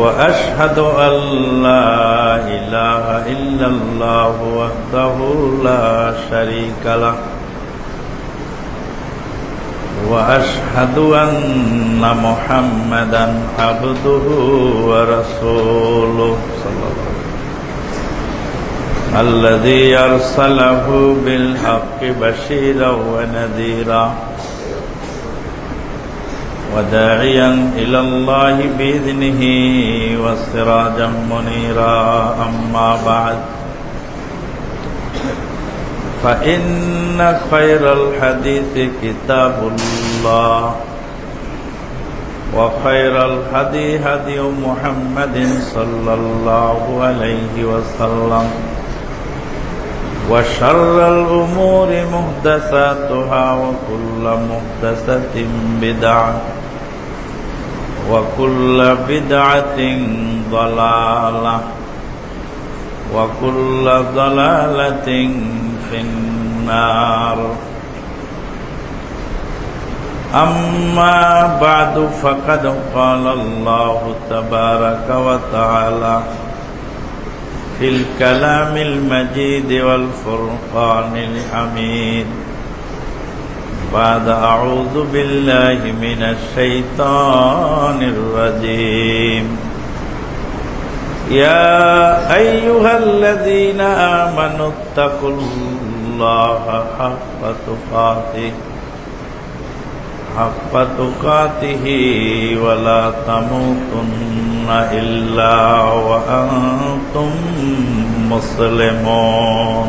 وأشهد أن لا إله إلا الله وحده لا شريك له. وأشهد أن محمدا عبده ورسوله. صلى الله عليه وسلم الذي أرسله بالحق بشيرا ونذيرا. وداعيا إلى الله بإذنه وسراجا منيرا. أما بعد، فإن خير الحديث كتاب الله، وخير الهدي هدي محمد صلى الله عليه وسلم، وشر الأمور محدثاتها وكل محدثة بدعة. وكل بدعة ضلالة وكل ضلالة في النار. أما بعد فقد قال الله تبارك وتعالى في الكلام المجيد والفرقان الحميد. بعد أعوذ بالله من الشيطان الرجيم. يا أيها الذين آمنوا اتقوا الله حق تقاته حق تقاته ولا تموتن إلا وأنتم مسلمون.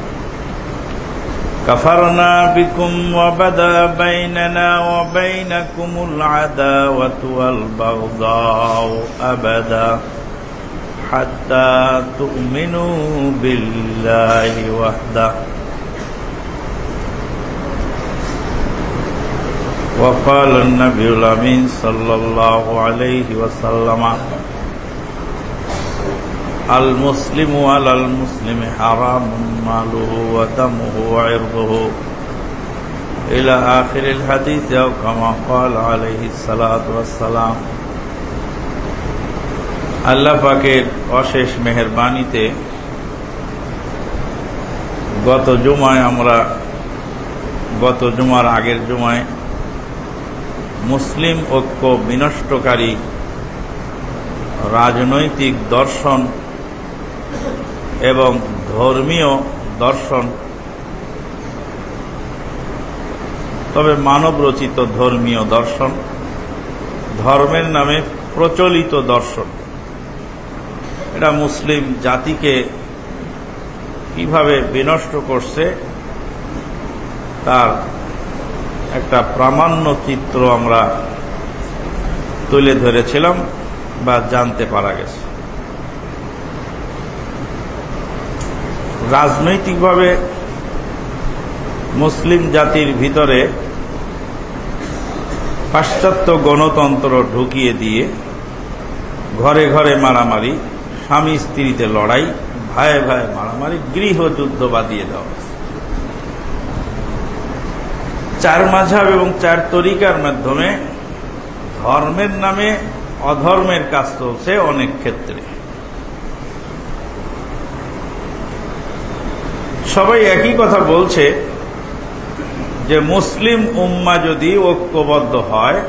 كفرنا بكم وبدا بيننا وبينكم العداوة والبغضاء أبدا حتى تؤمنوا بالله وحده. وقال النبي الأمين صلى الله عليه وسلم المسلم على المسلم حرام ماله ودمه وعرضه إلى آخر الحديث أو كما قال عليه الصلاة والسلام আল্লাহ পাকের অশেষ মেহরবানিতে গত জুমায় আমরা গত জুমার আগের জুমায় মুসলিম ঐক্য বিনষ্টকারী রাজনৈতিক দর্শন এবং ধর্মীয় দর্শন। তবে মানব রচিত ধর্মীয় দর্শন, ধর্মের নামে প্রচলিত দর্শন। এটা মুসলিম জাতিকে কীভাবে বিনষ্ট করছে, তার একটা প্রামাণ্য চিত্র আমরা তুলে ধরেছিলাম বা জানতে পারা গেছে। রাজনৈতিকভাবে মুসলিম জাতির ভিতরে পাশ্চাত্য গণতন্ত্র ঢুকিয়ে দিয়ে ঘরে ঘরে মারামারি, স্বামী স্ত্রীতে লড়াই ভাই ভাই মারামারি গৃহযুদ্ধ বাদিয়ে দেওয়া চার মাঝাব এবং চার তরিকার মাধ্যমে ধর্মের নামে অধর্মের কাজ চলছে অনেক ক্ষেত্রে। সবাই একই কথা বলছে যে মুসলিম উম্মা যদি ঐক্যবদ্ধ হয়,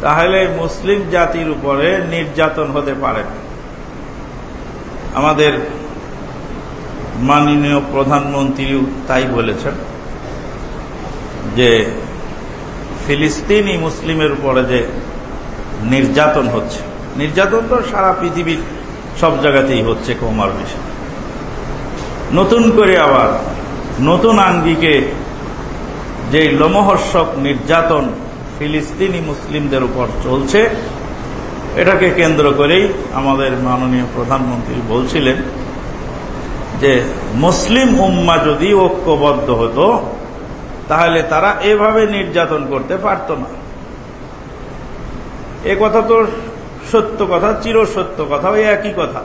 তাহলে মুসলিম জাতির উপরে নির্যাতন হতে পারে। আমাদের মাননীয় প্রধানমন্ত্রীও তাই বলেছেন যে ফিলিস্তিনি মুসলিমের উপরে যে নির্যাতন হচ্ছে, নির্যাতন তো সারা পৃথিবীর সব জায়গাতেই হচ্ছে কমার বিষয় নতুন করে আবার নতুন আঙ্গিকে যে লোমহর্ষক নির্যাতন ফিলিস্তিনি মুসলিমদের উপর চলছে, এটাকে কেন্দ্র করেই আমাদের মাননীয় প্রধানমন্ত্রী বলছিলেন যে মুসলিম উম্মা যদি ঐক্যবদ্ধ হতো, তাহলে তারা এভাবে নির্যাতন করতে পারত না। এ কথা তো সত্য কথা চির সত্য কথা, ওই একই কথা।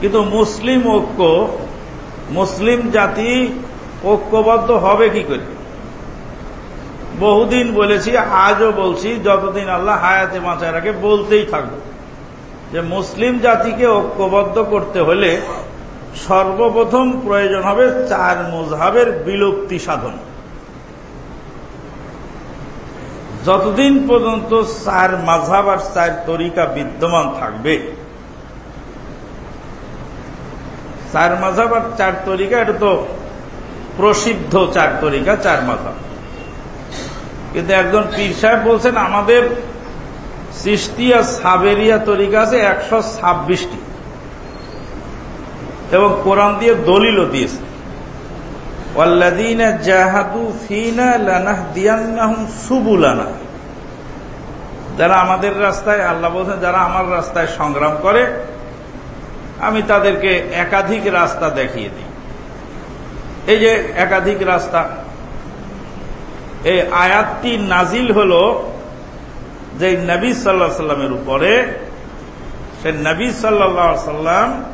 কিন্তু মুসলিম ঐক্য, মুসলিম জাতি ঐক্যবদ্ধ হবে কি করে? বহুদিন বলেছি, আজও বলছি, যতদিন আল্লাহ হায়াতে মাচায় রাখে, বলতেই থাকব। যে মুসলিম জাতিকে ঐক্যবদ্ধ করতে হলে সর্বপ্রথম প্রয়োজন হবে চার মুজহাবের বিলুপ্তি সাধন। যতদিন পর্যন্ত চার মাঝহাব আর চার তরিকা বিদ্যমান থাকবে চার মাঝহাব আর চার তরিকা, এটা তো প্রসিদ্ধ চার তরিকা, চার মাঝহাব কিন্তু একজন পীর সাহেব বলছেন, আমাদের সৃষ্টিয়া সাবেরিয়া তরিকা আছে একশো ছাব্বিশটি। এবং কোরআন দিয়ে দলিলও দিয়েছে। জাহাদু ফিনা যারা আমাদের রাস্তায়, আল্লাহ বলছেন, যারা আমার রাস্তায় সংগ্রাম করে আমি তাদেরকে একাধিক রাস্তা দেখিয়ে দিই। এই যে একাধিক রাস্তা, এই আয়াতটি নাজিল হল যে নবী সাল্লাহ সাল্লামের উপরে, সে নবী সাল্লাহ সাল্লাম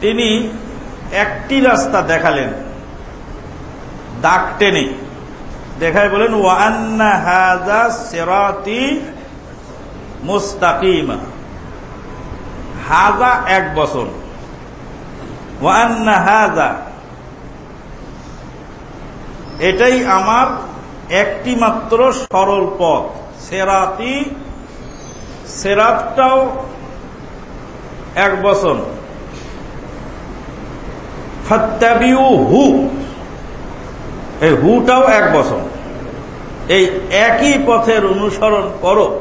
তিনি একটি রাস্তা দেখালেন, দাগ টেনে। দেখায় বলেন ওয়ান্না হাজা সেরাতি মুস্তাকিমা। হাজা এক বছর হাজা। এটাই আমার একটি মাত্র সরল পথ। সেরাতি, সেরাতটাও এক বছর ফাত্তাবিউ হু এই হুটাও এক বছর এই একই পথের অনুসরণ করো।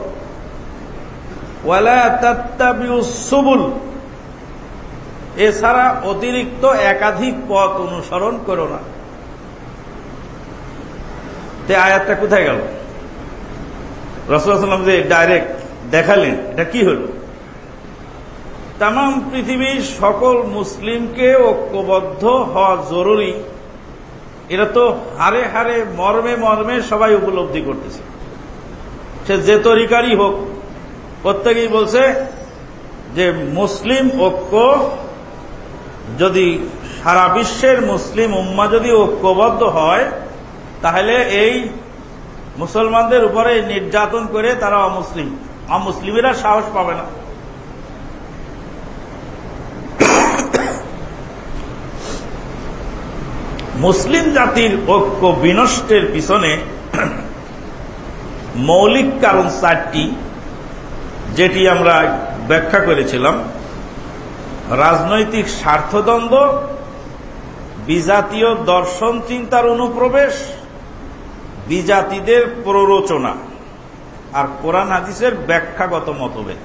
এছাড়া অতিরিক্ত একাধিক পথ অনুসরণ করো না। আয়াতটা কোথায় গেল? রসুলাম যে ডাইরেক্ট দেখালেন, এটা কি হল? তাম পৃথিবীর সকল মুসলিমকে ঐক্যবদ্ধ হওয়া জরুরি। এটা তো হারে হারে মর্মে মর্মে সবাই উপলব্ধি করতেছে। সে যে তরিকারই হোক প্রত্যেকেই বলছে যে মুসলিম ঐক্য যদি সারা বিশ্বের মুসলিম উম্মা যদি ঐক্যবদ্ধ হয়, তাহলে এই মুসলমানদের উপরে নির্যাতন করে তারা অমুসলিম। অমুসলিমেরা সাহস পাবে না। মুসলিম জাতির ঐক্য বিনষ্টের পিছনে মৌলিক কারণ চারটি। যেটি আমরা ব্যাখ্যা করেছিলাম, রাজনৈতিক স্বার্থদ্বন্দ্ব, বিজাতীয় দর্শন চিন্তার অনুপ্রবেশ, বিজাতিদের প্ররোচনা, আর কোরআন হাদিসের ব্যাখ্যাগত মতভেদ।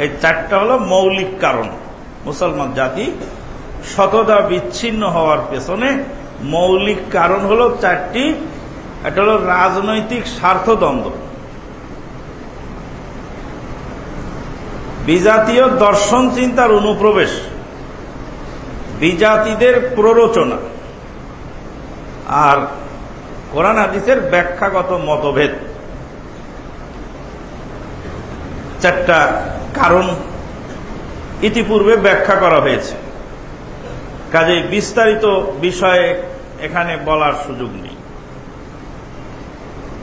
এই চারটা হল মৌলিক কারণ। মুসলমান জাতি শতদা বিচ্ছিন্ন হওয়ার পেছনে মৌলিক কারণ হল চারটি। একটা হল রাজনৈতিক স্বার্থদ্বন্দ্ব। বিজাতীয় দর্শন চিন্তার অনুপ্রবেশ। বিজাতিদের প্ররোচনা। আর কোরআন হাদিসের ব্যাখ্যাগত মতভেদ। চারটা কারণ ইতিপূর্বে ব্যাখ্যা করা হয়েছে। কাজেই বিস্তারিত বিষয়ে এখানে বলার সুযোগ নেই।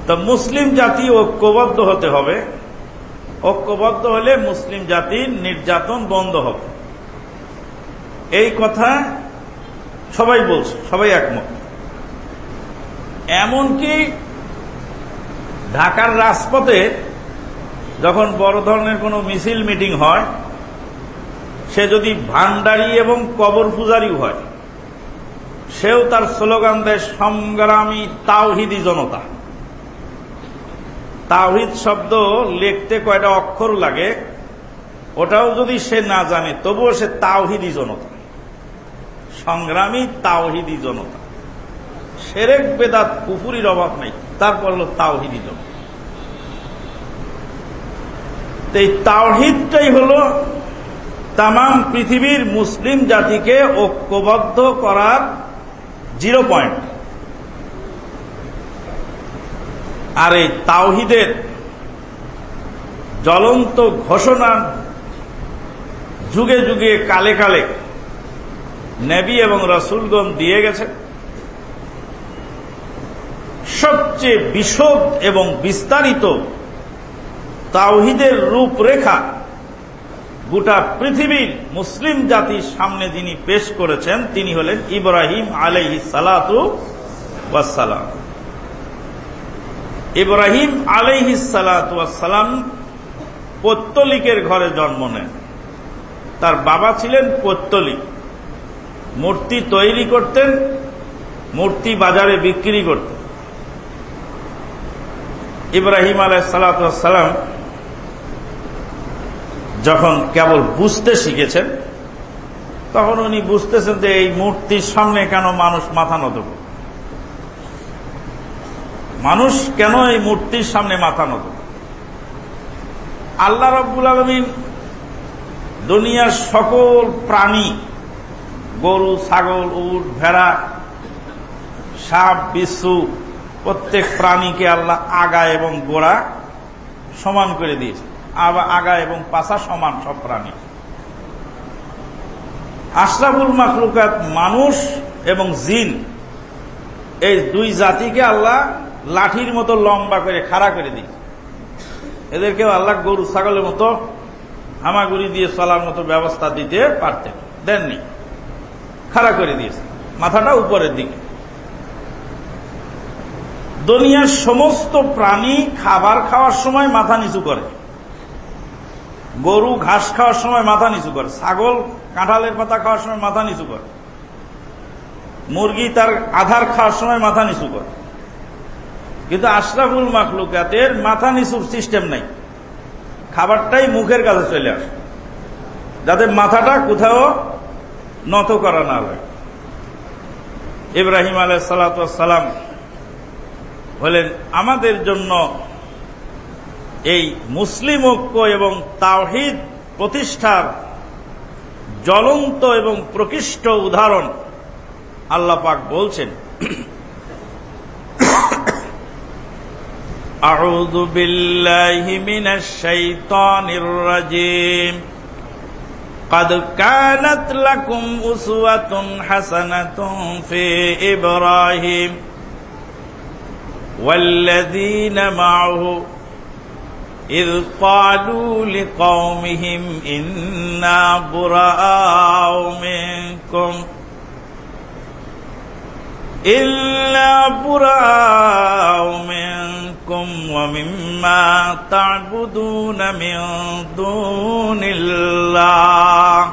তো মুসলিম জাতি ঐক্যবদ্ধ হতে হবে। ঐক্যবদ্ধ হলে মুসলিম জাতির নির্যাতন বন্ধ হবে। এই কথা সবাই বলছে, সবাই একমত। এমনকি ঢাকার রাজপথে যখন বড় ধরনের কোনো মিছিল মিটিং হয়, সে যদি ভান্ডারি এবং কবর পূজারিও হয়, সেও তার স্লোগান দেয়, সংগ্রামী তাওহিদি জনতা। তাওহিদ শব্দ লিখতে কয়টা অক্ষর লাগে? ওটাও যদি সে না জানে, তবুও সে তাওহিদি জনতা। সংগ্রামী তাওহিদি জনতা। সেরেক বেদাত পুকুরির অভাব নাই, তারপর হল তাওহিদি জনতা। এই তাওহিদটাই হল তাম পৃথিবীর মুসলিম জাতিকে ঐক্যবদ্ধ করার জিরো পয়েন্ট। আর এই তাওহিদের জ্বলন্ত ঘোষণা যুগে যুগে কালে কালে নেবি এবং রসুলগণ দিয়ে গেছে। সবচেয়ে বিশদ এবং বিস্তারিত তাওহিদের রূপরেখা গোটা পৃথিবীর মুসলিম জাতির সামনে যিনি পেশ করেছেন, তিনি হলেন ইব্রাহিম আলাইহি সালাতু ওয়াসালাম ইব্রাহিম আলাইহি সালাম পত্তলিকের ঘরে জন্ম নেন। তার বাবা ছিলেন পত্তলিক। মূর্তি তৈরি করতেন, মূর্তি বাজারে বিক্রি করতেন। ইব্রাহিম আলাই সালাম যখন কেবল বুঝতে শিখেছেন, তখন উনি বুঝতেছেন যে এই মূর্তির সামনে কেন মানুষ মাথা নত মানুষ কেন এই মূর্তির সামনে মাথা নত? আল্লাহ রব্বুল আলমিন দুনিয়ার সকল প্রাণী, গরু, ছাগল, উট, ভেড়া, সাপ বিশ্বু প্রত্যেক প্রাণীকে আল্লাহ আগা এবং গোড়া সমান করে দিয়েছে। আগা এবং পাশা সমান সব প্রাণী। আশরাফুল মাকলুকাত মানুষ এবং জিন, এই দুই জাতিকে আল্লাহ লাঠির মতো লম্বা করে খাড়া করে দিয়েছে এদেরকেও আল্লাহ গরু, ছাগলের মতো হামাগুড়ি দিয়ে চলার মতো ব্যবস্থা দিতে পারতেন। দেননি। খাড়া করে দিয়েছে। মাথাটা উপরের দিকে। দুনিয়ার সমস্ত প্রাণী খাবার খাওয়ার সময় মাথা নিচু করে। গরু ঘাস খাওয়ার সময় মাথা নিচু করে। ছাগল কাঁঠালের পাতা খাওয়ার সময় মাথা নিচু করে। মুরগি তার আধার খাওয়ার সময় মাথা নিচু করে। কিন্তু আশরাফুল মাখলুকাতের মাথা নিচুর সিস্টেম নাই। খাবারটাই মুখের কাছে চলে আসে। যাতে মাথাটা কোথাও নত করা না হয়। ইব্রাহিম আলাই সালাম হলেন আমাদের জন্য এই মুসলিম ঐক্য এবং তাওহিদ প্রতিষ্ঠার জ্বলন্ত এবং প্রকৃষ্ট উদাহরণ আল্লাহ পাক বলছেন। أعوذ بالله من الشيطان الرجيم. قد كانت لكم أسوة حسنة في إبراهيم والذين معه إذ قالوا لقومهم إنا براء منكم. إلا براء منكم ومما تعبدون من دون الله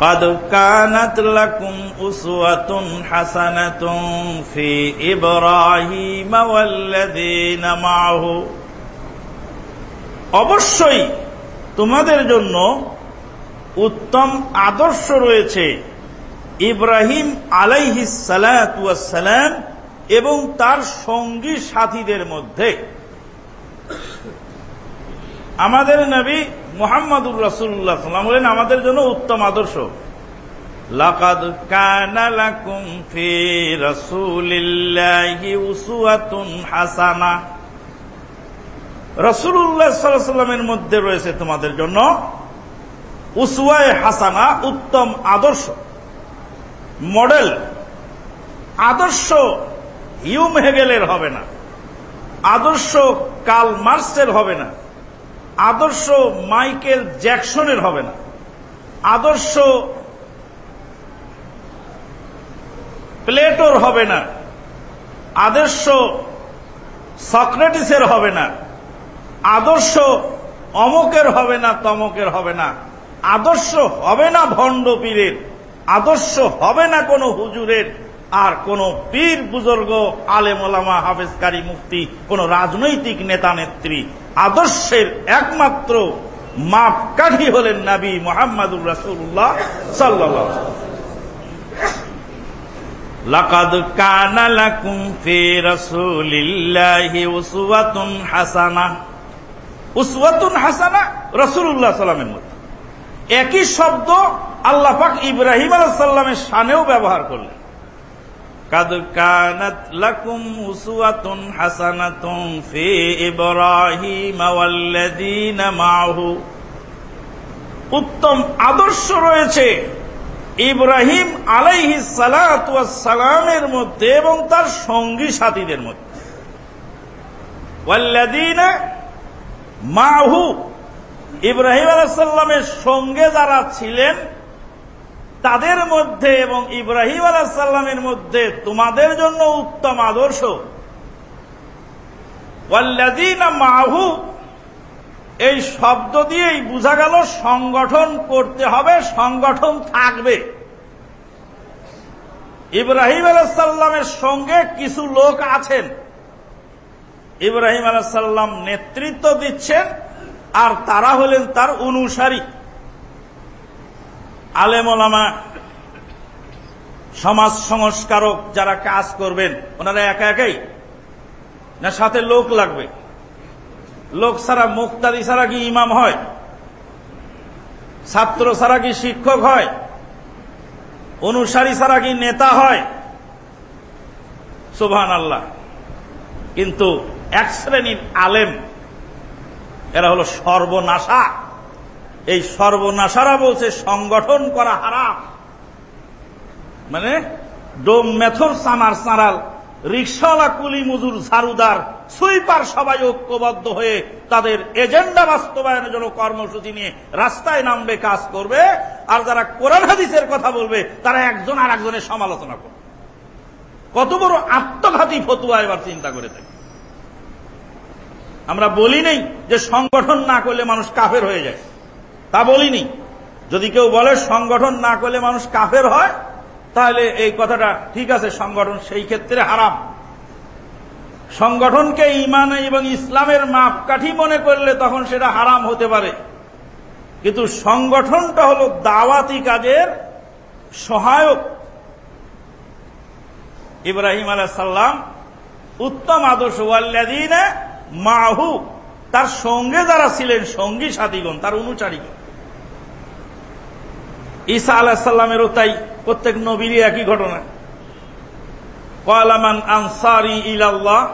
قد كانت لكم أسوة حسنة في إبراهيم والذين معه অবশ্যই তোমাদের জন্য উত্তম আদর্শ রয়েছে ইব্রাহিম আলাইহিসালাম এবং তার সঙ্গী সাথীদের মধ্যে। আমাদের নবী মোহাম্মদুর রসুল্লাহ সাল্লাম বলেন, আমাদের জন্য উত্তম আদর্শ। লাকাদ কানা লাকুম ফি রাসূলিল্লাহি হাসানা। রাসূলুল্লাহ আলাইহি সাল্লামের মধ্যে রয়েছে তোমাদের জন্য উসওয়ায়ে হাসানা, উত্তম আদর্শ। মডেল, আদর্শ হিউম হেগেলের হবে না। আদর্শ কাল মার্সের হবে না। আদর্শ মাইকেল জ্যাকসনের হবে না। আদর্শ প্লেটোর হবে না। আদর্শ সক্রেটিসের হবে না। আদর্শ অমকের হবে না, তমকের হবে না। আদর্শ হবে না ভণ্ড পীরের আদর্শ হবে না কোনো হুজুরের। আর কোন পীর বুজুর্গ আলেমলামা হাফেজকারী মুক্তি কোন রাজনৈতিক নেতা, নেত্রী, আদর্শের একমাত্র মাপকাঠি হলেন নাবী মোহাম্মদুর রাসুল্লাহ সাল্লাহ লাকাদ ফি রাসূলিল্লাহি উসওয়াতুন হাসানা। উসওয়াতুন হাসানা রাসূলুল্লাহ সাল্লামের মধ্যে একই শব্দ আল্লাহ পাক ইব্রাহিম আলাইহিস সালামের শানেও ব্যবহার করলেন। উত্তম আদর্শ রয়েছে ইব্রাহিম আলাইহি সালামের মধ্যে এবং তার সঙ্গী সাথীদের মধ্যে। ওয়াল্লাযীনা মাহু ইব্রাহিম আলাইসাল্লামের সঙ্গে যারা ছিলেন, তাদের মধ্যে এবং ইব্রাহিম আলাইসাল্লামের মধ্যে তোমাদের জন্য উত্তম আদর্শ। মাহু, এই শব্দ দিয়েই বোঝা গেল সংগঠন করতে হবে, সংগঠন থাকবে। ইব্রাহিম আলাহাল্লামের সঙ্গে কিছু লোক আছেন। ইব্রাহিম আলাহাল্লাম নেতৃত্ব দিচ্ছেন। আর তারা হলেন তার অনুসারী। আলেমলামা, সমাজ সংস্কারক যারা কাজ করবেন, ওনারা একা একাই? না সাথে লোক লাগবে? লোক ছাড়া মুক্তাদি ছাড়া কি ইমাম হয়? ছাত্র ছাড়া কি শিক্ষক হয়? অনুসারী ছাড়া কি নেতা হয়? সুবহান আল্লাহ কিন্তু এক শ্রেণির আলেম এরা হলো সর্বনাশা। এই সর্বনাশারা বলছে সংগঠন করা হারাম। মানে ডোম মেথর, সামার সারাল, রিক্সাওয়ালা, কুলি মজুর, ঝাড়ুদার, সুইপার সবাই ঐক্যবদ্ধ হয়ে তাদের এজেন্ডা বাস্তবায়নের জন্য কর্মসূচি নিয়ে রাস্তায় নামবে, কাজ করবে, আর যারা কোরআন হাদিসের কথা বলবে, তারা একজন আর একজনের সমালোচনা করবে। কত বড় আত্মঘাতী ফতুয়া এবার চিন্তা করে থাকি। আমরা বলি নেই যে সংগঠন না করলে মানুষ কাফের হয়ে যায়। তা বলিনি। যদি কেউ বলে সংগঠন না করলে মানুষ কাফের হয়, তাহলে এই কথাটা ঠিক আছে, সংগঠন সেই ক্ষেত্রে হারাম। সংগঠনকে ইমান এবং ইসলামের মাপকাঠি মনে করলে তখন সেটা হারাম হতে পারে। কিন্তু সংগঠনটা হল দাওয়াতি কাজের সহায়ক। ইব্রাহিম আলাহ সাল্লাম উত্তম আদর্শ ওয়াল্লাদিনে মাহু, তার সঙ্গে যারা ছিলেন, সঙ্গী সাথীগণ, তার অনুচারীগণ। ঈসা আলাহ সাল্লামেরও তাই প্রত্যেক নবীরই একই ঘটনা। কলামান আনসারি ইলাল্লাহ,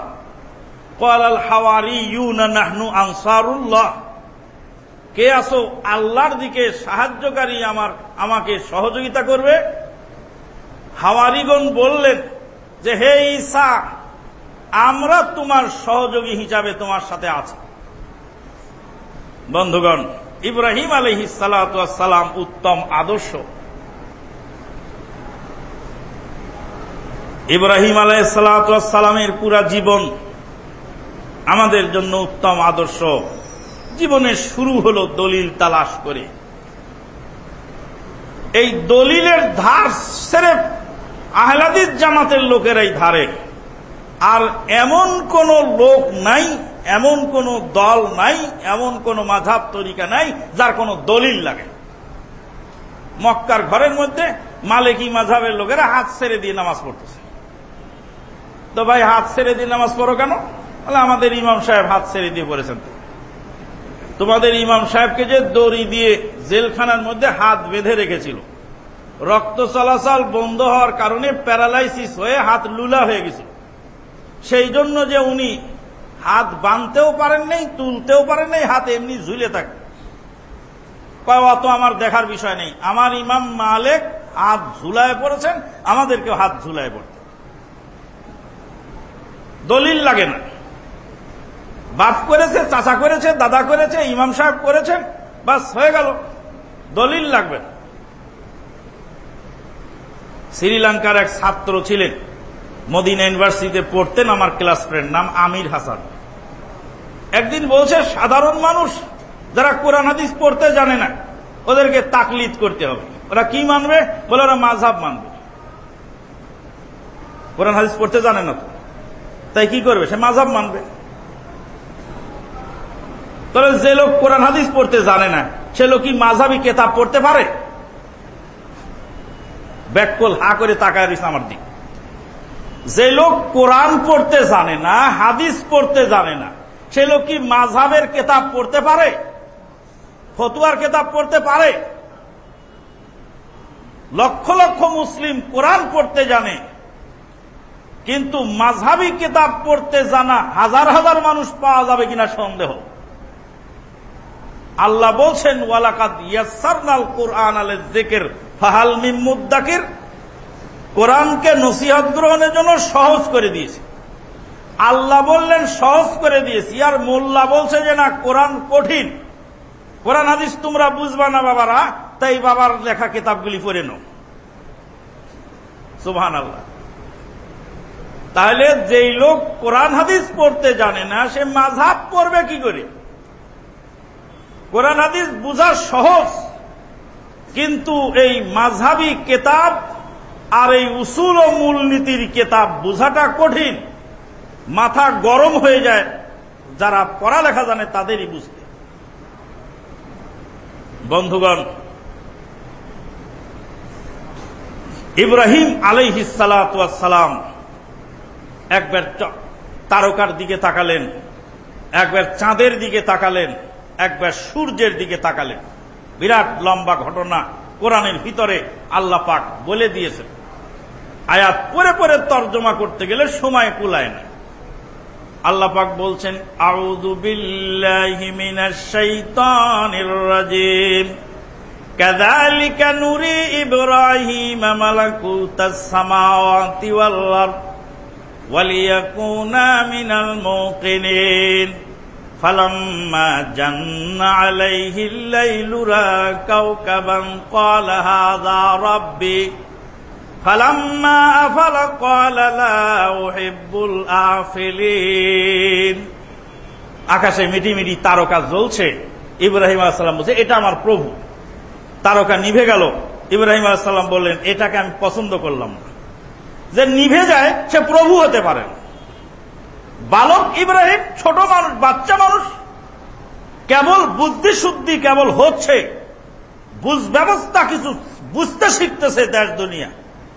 কলাল হাওয়ারি ইউনা নাহনু আনসারুল্লাহ। কে আসো, আল্লাহর দিকে সাহায্যকারী আমার, আমাকে সহযোগিতা করবে? হাওয়ারিগণ বললেন যে, হে ঈসা আমরা তোমার সহযোগী হিসাবে তোমার সাথে আছি। বন্ধুগণ, ইব্রাহিম আলহি সালাম উত্তম আদর্শ। ইব্রাহিম আলহ সালামের পুরা জীবন আমাদের জন্য উত্তম আদর্শ। জীবনের শুরু হলো দলিল তালাশ করে। এই দলিলের ধার সেরে আহলাদিস জামাতের লোকেরাই ধারে। আর এমন কোন লোক নাই, এমন কোন দল নাই, এমন কোন মাঝাব তরিকা নাই যার কোনো দলিল লাগে। মক্কার ঘরের মধ্যে মালিকি মাঝাবের লোকেরা হাত ছেড়ে দিয়ে নামাজ পড়তেছে। তো ভাই হাত ছেড়ে দিয়ে নামাজ পড়ো কেন? বলে, আমাদের ইমাম সাহেব হাত ছেড়ে দিয়ে পড়েছেন তোমাদের ইমাম সাহেবকে যে দড়ি দিয়ে জেলখানার মধ্যে হাত বেঁধে রেখেছিল, রক্ত চলাচল বন্ধ হওয়ার কারণে প্যারালাইসিস হয়ে হাত লুলা হয়ে গেছিল। সেই জন্য যে উনি হাত বাঁধতেও পারেন নাই, তুলতেও পারেন নাই, হাত এমনি ঝুলে থাকে। অত আমার দেখার বিষয় নেই। আমার ইমাম মালেক হাত ঝুলায় পড়েছেন, আমাদেরকেও হাত ঝুলায় পড়তে। দলিল লাগে না। বাপ করেছে, চাচা করেছে, দাদা করেছে, ইমাম সাহেব করেছেন, বাস হয়ে গেল। দলিল লাগবে শ্রীলঙ্কার এক ছাত্র ছিলেন। মদিনা ইউনিভার্সিটিতে পড়তেন আমার ক্লাস ফ্রেন্ড, নাম আমির হাসান। একদিন বলছে, সাধারণ মানুষ যারা কোরআন, হাদিস পড়তে জানে না, ওদেরকে তাকলিদ করতে হবে। ওরা কি মানবে? বলে, ওরা মাঝাব মানবে। কোরআন, হাদিস পড়তে জানে না তো। তাই কি করবে? সে মাঝাব মানবে। তবে যে লোক কোরআন, হাদিস পড়তে জানে না, সে লোক কি মাঝাবি কেতাব পড়তে পারে? ব্যাকল হা করে তাকায় আমার দিক। যে লোক কোরআন পড়তে জানে না, হাদিস পড়তে জানে না, সে লোক কি মাঝাবের কেতাব পড়তে পারে? ফতুয়ার কেতাব পড়তে পারে? লক্ষ লক্ষ মুসলিম কোরআন পড়তে জানে, কিন্তু মাঝাবি কেতাব পড়তে জানা হাজার হাজার মানুষ পাওয়া যাবে কিনা সন্দেহ। আল্লাহ বলছেন, ওয়ালাকাদ ইয়াসারনাল কোরআন আলে জেকের, ফাহাল মিমুদ্দাকির কোরআনকে নসিহত গ্রহণের জন্য সহজ করে দিয়েছে। আল্লাহ বললেন, সহজ করে দিয়েছি। আর মোল্লা বলছে যে, না, কোরআন কঠিন। কোরআন হাদিস তোমরা বুঝবা না বাবারা, তাই বাবার লেখা কিতাবগুলি পড়ে নো সুবহান আল্লাহ তাহলে যেই লোক কোরআন হাদিস পড়তে জানে না, সে মাঝাব পড়বে কি করে? কোরআন হাদিস বুঝা সহজ, কিন্তু এই মাঝাবি কেতাব আর এই উসুল ও মূলনীতির কেতাব বোঝাটা কঠিন, মাথা গরম হয়ে যায়, যারা পড়ালেখা জানে তাদেরই বুঝতে। বন্ধুগণ, ইব্রাহিম আলাইহিসালাম একবার তারকার দিকে তাকালেন, একবার চাঁদের দিকে তাকালেন, একবার সূর্যের দিকে তাকালেন। বিরাট লম্বা ঘটনা কোরআনের ভিতরে আল্লাহ পাক বলে দিয়েছেন। আয়াত পরে পরে তর্জমা করতে গেলে সময় কুলায় না আল্লাহ পাক বলছেন আউযু বিল্লাহি মিনাশ শাইতানির রাজিম كذلك نري إبراهيم ملكوت السماوات والأرض وليكون من الموقنين فلما جن عليه الليل رأى كوكبا قال هذا ربي فلما أفل قال لا أحب الآفلين আকাশে মিটি মিটি তারকা জ্বলছে ইব্রাহিম আলাহাম বলছে এটা আমার প্রভু তারকা নিভে গেল ইব্রাহিম আলাহাম বললেন এটাকে আমি পছন্দ করলাম না যে নিভে যায় সে প্রভু হতে পারে বালক ইব্রাহিম ছোট মানুষ বাচ্চা মানুষ কেবল বুদ্ধি শুদ্ধি কেবল হচ্ছে বুঝ ব্যবস্থা কিছু বুঝতে শিখতেছে দেশ দুনিয়া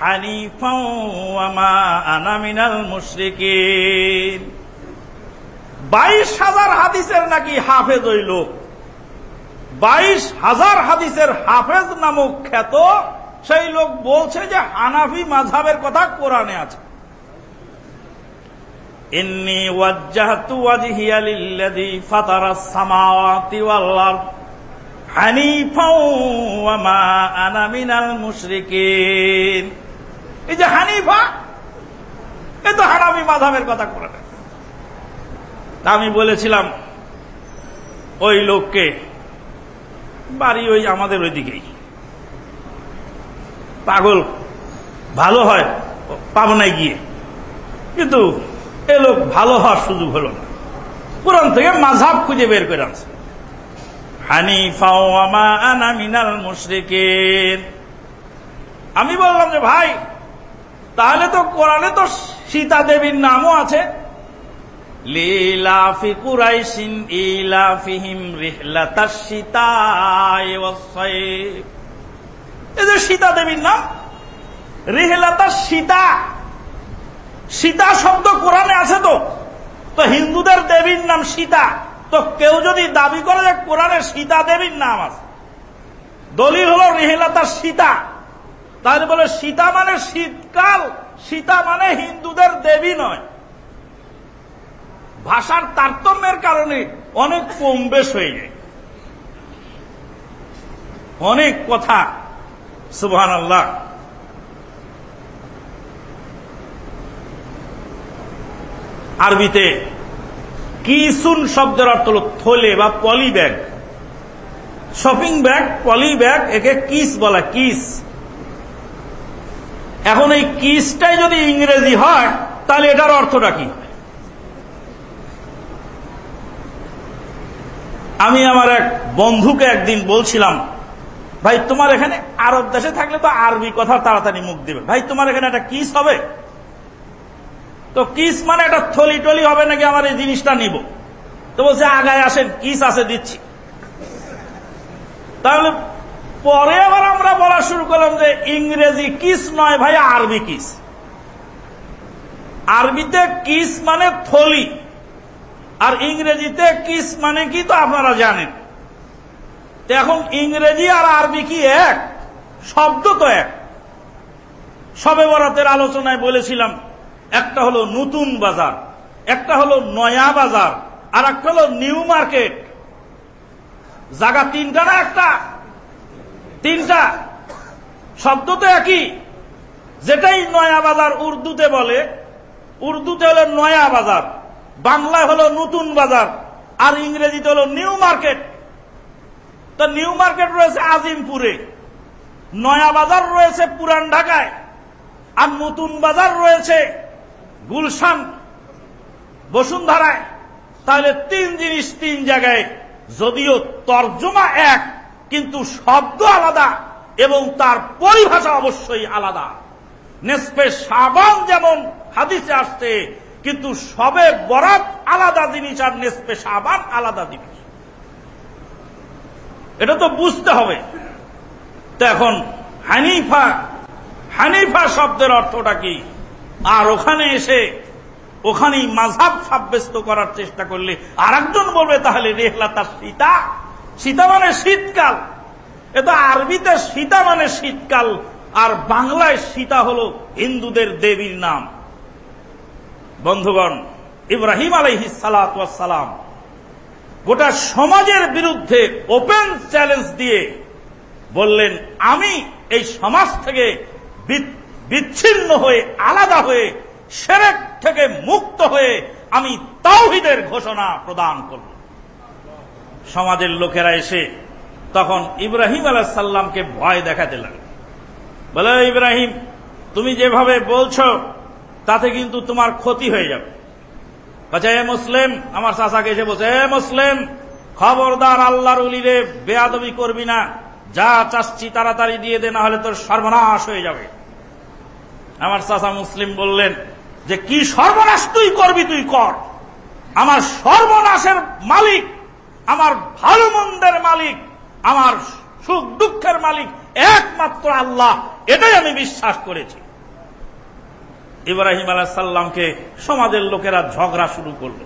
حنيفا وما أنا من المشركين বাইশ হাজার হাদিসের নাকি হাফেজ ওই লোক বাইশ হাজার হাদিসের হাফেজ নামক খ্যাত সেই লোক বলছে যে হানাফি মাঝাবের কথা কোরআনে আছে ইন্নি ওয়াজ্জাহতু ওয়াজহিয়া লিল্লাযী ফাতারাস সামাওয়াতি ওয়াল আরদ হানিফাও ওয়া মা আনা মিনাল মুশরিকিন এই যে হানিফা, এ তো হারামি মাযহাবের কথা তা আমি বলেছিলাম, ওই লোককে বাড়ি ওই আমাদের ওইদিকেই। পাগল, ভালো হয় পাবনায় গিয়ে। কিন্তু এ লোক ভালো হওয়ার সুযোগ হলো না। কোরআন থেকে মাঝাব খুঁজে বের করে আনছে। হানিফা ওয়ামা আনা মিনাল মুশরিকিন। আমি বললাম যে, ভাই তাহলে তো কোরআনে তো সীতা দেবীর নামও আছে। লিলাফি কুরাইশিন ইলাফিহিম রিহলাতাশ শীতায় ওয়াস-সাইফ এই যে সীতা দেবীর নাম রিহলাতাশ সীতা সীতা শব্দ কোরআনে আছে তো। তো হিন্দুদের দেবীর নাম সীতা। তো কেউ যদি দাবি করে যে কোরআনে সীতা দেবীর নাম আছে দলিল হল রিহিলাতার সীতা তাহলে বলে, সীতা মানে শীতকাল, সীতা মানে হিন্দুদের দেবী নয়। ভাষার তারতম্যের কারণে অনেক কম বেশ হয়ে যায়। অনেক কথা সুবহান আল্লাহ আরবিতে, কিসুন শব্দের অর্থ হল থলে বা poly bag. Shopping bag, poly bag, একে কিস বলা, কিস। এখন এই কিসটাই যদি ইংরেজি হয়, তাহলে এটার অর্থটা কি? আমি আমার এক বন্ধুকে একদিন বলছিলাম, ভাই, তোমার এখানে আরব দেশে থাকলে তো আরবি কথা তাড়াতাড়ি মুখ দিবে। ভাই, তোমার এখানে একটা কিস হবে? তো কিস মানে একটা থলি টলি হবে নাকি আমার এই জিনিসটা নিব? তো বলছে, আগায় আসেন, কিস আছে, দিচ্ছি। তাহলে পরে আবার আমরা বলা শুরু করলাম যে ইংরেজি কিস নয় ভাই, আরবি কিস। আরবিতে কিস মানে থলি, আর ইংরেজিতে কিস মানে কি তো আপনারা জানেন। এখন ইংরেজি আর আরবি কি এক? শব্দ তো এক। সবে বরাতের আলোচনায় বলেছিলাম, একটা হলো নতুন বাজার, একটা হলো নয়া বাজার, আর একটা হলো নিউ মার্কেট। জায়গা তিনটা না একটা? তিনটা শব্দ তো একই। যেটাই নয়া বাজার উর্দুতে বলে, উর্দুতে হলো নয়া বাজার বাংলায় হলো নতুন বাজার, আর ইংরেজিতে হলো নিউ মার্কেট। তো নিউ মার্কেট রয়েছে আজিমপুরে নয়া বাজার রয়েছে পুরান ঢাকায়, আর নতুন বাজার রয়েছে গুলশান, বসুন্ধরায়। তাহলে তিন জিনিস তিন জায়গায়, যদিও তর্জমা এক কিন্তু শব্দ আলাদা এবং তার পরিভাষা অবশ্যই আলাদা। নেসপে সাবান যেমন হাদিসে আসছে, কিন্তু সবে বরাত আলাদা জিনিস আর নেসপে সাবান আলাদা জিনিস। এটা তো বুঝতে হবে। তো এখন হানিফা হানিফা শব্দের অর্থটা কি? আর ওখানে এসে ওখানেই মাঝাব সাব্যস্ত করার চেষ্টা করলে আর একজন বলবে, তাহলে রেহলা তার সীতা সীতা মানে শীতকাল। এ তো আরবিতে সীতা মানে শীতকাল, আর বাংলায় সীতা হল হিন্দুদের দেবীর নাম। বন্ধুগণ, ইব্রাহিম আলহি সালাম গোটা সমাজের বিরুদ্ধে ওপেন চ্যালেঞ্জ দিয়ে বললেন, আমি এই সমাজ থেকে বিচ্ছিন্ন হয়ে, আলাদা হয়ে, সেরেক থেকে মুক্ত হয়ে আমি তাওহিদের ঘোষণা প্রদান করব। সমাজের লোকেরা এসে তখন ইব্রাহিম আলাহাল্লামকে ভয় দেখাতে লাগল। বলে ইব্রাহিম, তুমি যেভাবে বলছো, তাতে কিন্তু তোমার ক্ষতি হয়ে যাবে। বলছে, এ মুসলিম, আমার চাচাকে এসে বলছে, এ মুসলিম, খবরদার আল্লাহর উলিরে বেয়াদবি করবি না। যা চাচ্ছি তাড়াতাড়ি দিয়ে দে, না হলে তোর সর্বনাশ হয়ে যাবে। আমার চাচা মুসলিম বললেন, যে কি সর্বনাশ তুই করবি, তুই কর। আমার সর্বনাশের মালিক আমার ভালো মন্দের মালিক, আমার সুখ দুঃখের মালিক একমাত্র আল্লাহ। এটাই আমি বিশ্বাস করেছি। ইব্রাহিম আলাহ সাল্লামকে সমাজের লোকেরা ঝগড়া শুরু করল।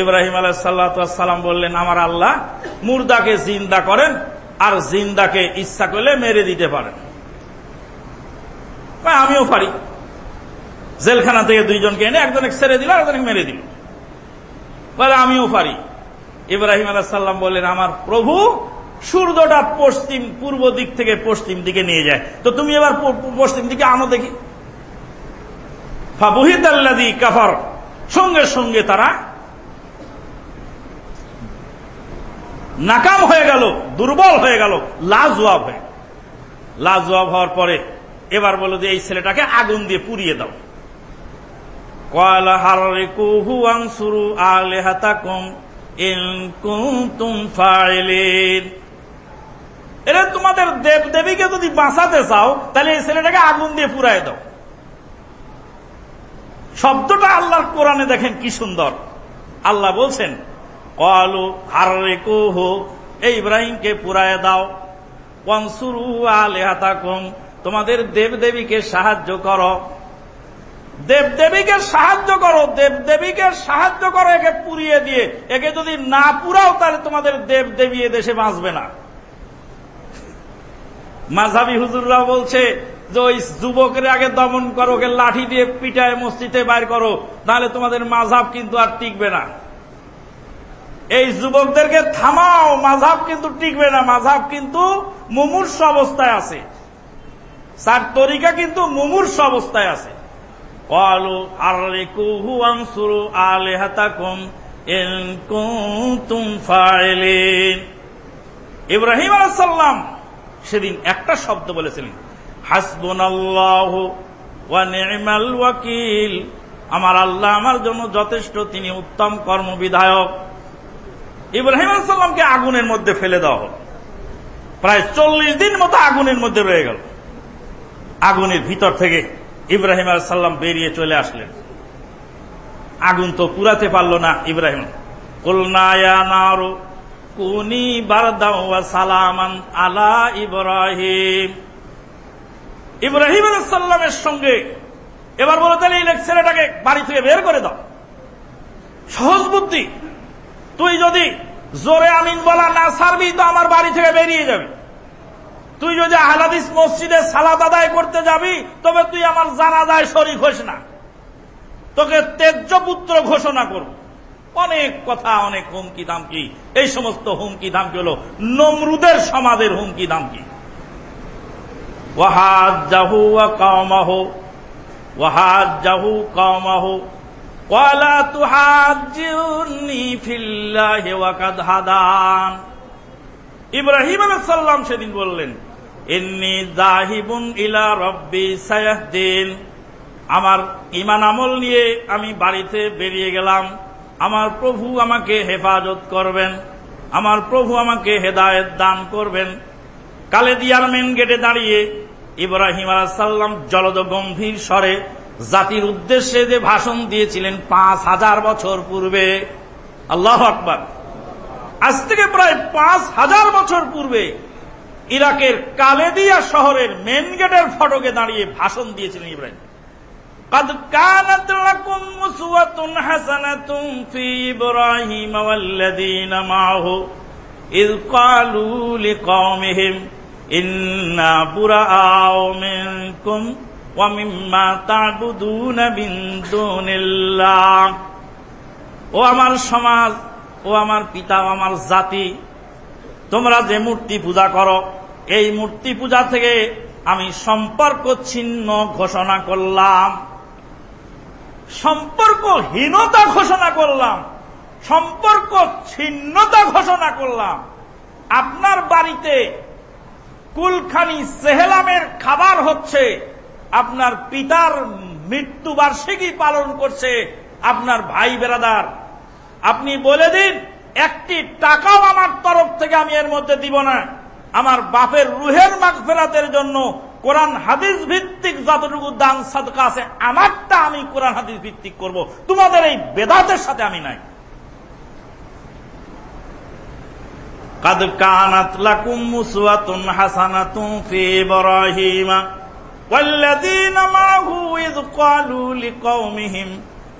ইব্রাহিম আলাহ সাল্লাম বললেন, আমার আল্লাহ মুর্দাকে জিন্দা করেন, আর জিন্দাকে ইচ্ছা করলে মেরে দিতে পারেন। আমিও পারি। জেলখানা থেকে দুইজনকে এনে একজনকে ছেড়ে দিল একজনকে মেরে দিল। বলে, আমিও পারি। ইব্রাহিম আলাহ সাল্লাম বললেন, আমার প্রভু সূর্যটা পশ্চিম, পূর্ব দিক থেকে পশ্চিম দিকে নিয়ে যায়। তো তুমি এবার পশ্চিম দিকে আনো দেখি। ফাবুহিদ আল্লাদি কাফার। সঙ্গে সঙ্গে তারা নাকাম হয়ে গেল, দুর্বল হয়ে গেল, লাজওয়াব হয়ে লাজওয়াব হওয়ার পরে এবার বলো যে, এই ছেলেটাকে আগুন দিয়ে পুড়িয়ে দাও। কয়লা হারিকুহু আনসুরু আলেহাতাকুম এরা তোমাদের দেব দেবীকে যদি বাঁচাতে চাও, তাহলে এই ছেলেটাকে আগুন দিয়ে পুরাই দাও। শব্দটা আল্লাহর কোরআনে দেখেন কি সুন্দর। আল্লাহ বলছেন, কলু হারেকুহু এই ইব্রাহিমকে পুরায় দাও। ওয়ানসুরু আলেহাতাকুম, তোমাদের দেব দেবীকে সাহায্য করো। দেব দেবীকে সাহায্য করো দেব দেবীকে সাহায্য করো, একে পুড়িয়ে দিয়ে। একে যদি না পুরাও তাহলে তোমাদের দেব দেবী এ দেশে বাঁচবে না। মাঝাবি হুজুররা বলছে যে ওই যুবকের আগে দমন করো, ওকে লাঠি দিয়ে পিটায় মসজিদে বাইর করো, তাহলে তোমাদের মাঝাব কিন্তু আর টিকবে না। এই যুবকদেরকে থামাও, মাঝাব কিন্তু টিকবে না, মাঝাব কিন্তু মুমূর্ষ অবস্থায় আছে। তার তরিকা কিন্তু মুমূর্ষ অবস্থায় আছে। قالوا حركوه وانصروا آلهتكم إن كنتم فاعلين ইব্রাহিম আলাইসাল্লাম সেদিন একটা শব্দ বলেছিলেন হাসবুন আল্লাহ ওয়া নি'মাল ওয়াকিল আমার আল্লাহ আমার জন্য যথেষ্ট তিনি উত্তম কর্মবিধায়ক ইব্রাহিম আলাইসাল্লামকে আগুনের মধ্যে ফেলে দেওয়া হল প্রায় চল্লিশ দিন মতো আগুনের মধ্যে রয়ে গেল আগুনের ভিতর থেকে ইব্রাহিম আল সাল্লাম বেরিয়ে চলে আসলেন। আগুন তো পুরাতে পারল না ইব্রাহিম। কুনি সালামান আলা ইব্রাহিম। ইব্রাহিম সাল্লামের সঙ্গে এবার বলে, তাহলে এই ছেলেটাকে বাড়ি থেকে বের করে দাও। সহজ বুদ্ধি। তুই যদি জোরে আমিন বলা না সারবি তো আমার বাড়ি থেকে বেরিয়ে যাবে। তুই যদি আহলাদিস মসজিদে সালাদ আদায় করতে যাবি, তবে তুই আমার জানাজায় শরিক হোস না। তোকে তেজ্য পুত্র ঘোষণা করব। অনেক কথা, অনেক হুমকি দামকি। এই সমস্ত হুমকি দামকি হল নমরুদের সমাজের হুমকি দামকি। ওয়াহাদ জাহু কামাহ ওয়াহাদ জাহু কামাহ ওয়ালা তুহাজ্জুনি ফিল্লাহি ওয়া কাদ হাদান। ইব্রাহিম আলাইসাল্লাম সেদিন বললেন এমনি জাহিবুন ইলা রব্বি সায়াহদিন। আমার ইমান আমল নিয়ে আমি বাড়িতে বেরিয়ে গেলাম। আমার প্রভু আমাকে হেফাজত করবেন। আমার প্রভু আমাকে হেদায়ত দান করবেন। কালেদিয়ার মেন গেটে দাঁড়িয়ে ইব্রাহিম আলাহাল্লাম জলদ গম্ভীর স্বরে জাতির উদ্দেশ্যে যে ভাষণ দিয়েছিলেন পাঁচ হাজার বছর পূর্বে। আল্লাহ আকবর। আজ থেকে প্রায় পাঁচ হাজার বছর পূর্বে ইরাকের কালেদিয়া শহরের মেন গেটের ফটকে দাঁড়িয়ে ভাষণ দিয়েছিলেন ইব্রাহিম قد كانت لكم أسوة حسنة في إبراهيم والذين معه إذ قالوا لقومهم إنا براء منكم ومما تعبدون من دون الله ও আমার সমাজ ও আমার পিতা ও আমার জাতি তোমরা যে মূর্তি পূজা করো, এই মূর্তি পূজা থেকে আমি সম্পর্ক ছিন্ন ঘোষণা করলাম। সম্পর্কহীনতা ঘোষণা করলাম। সম্পর্ক ছিন্নতা ঘোষণা করলাম। আপনার বাড়িতে কুলখানি সেহেলামের খাবার হচ্ছে, আপনার পিতার মৃত্যুবার্ষিকী পালন করছে, আপনার ভাই বেরাদার আপনি বলে দিন একটি টাকাও আমার তরফ থেকে আমি এর মধ্যে দিব না আমার বাপের রুহের মাগফেরাতের জন্য কোরআন হাদিস ভিত্তিক যতটুকু দান সাদকা আছে আমারটা আমি কোরআন হাদিস ভিত্তিক করব তোমাদের এই বেদাতের সাথে আমি নাই قد كانت لكم أسوة حسنة في إبراهيم والذين معه إذ قالوا لقومهم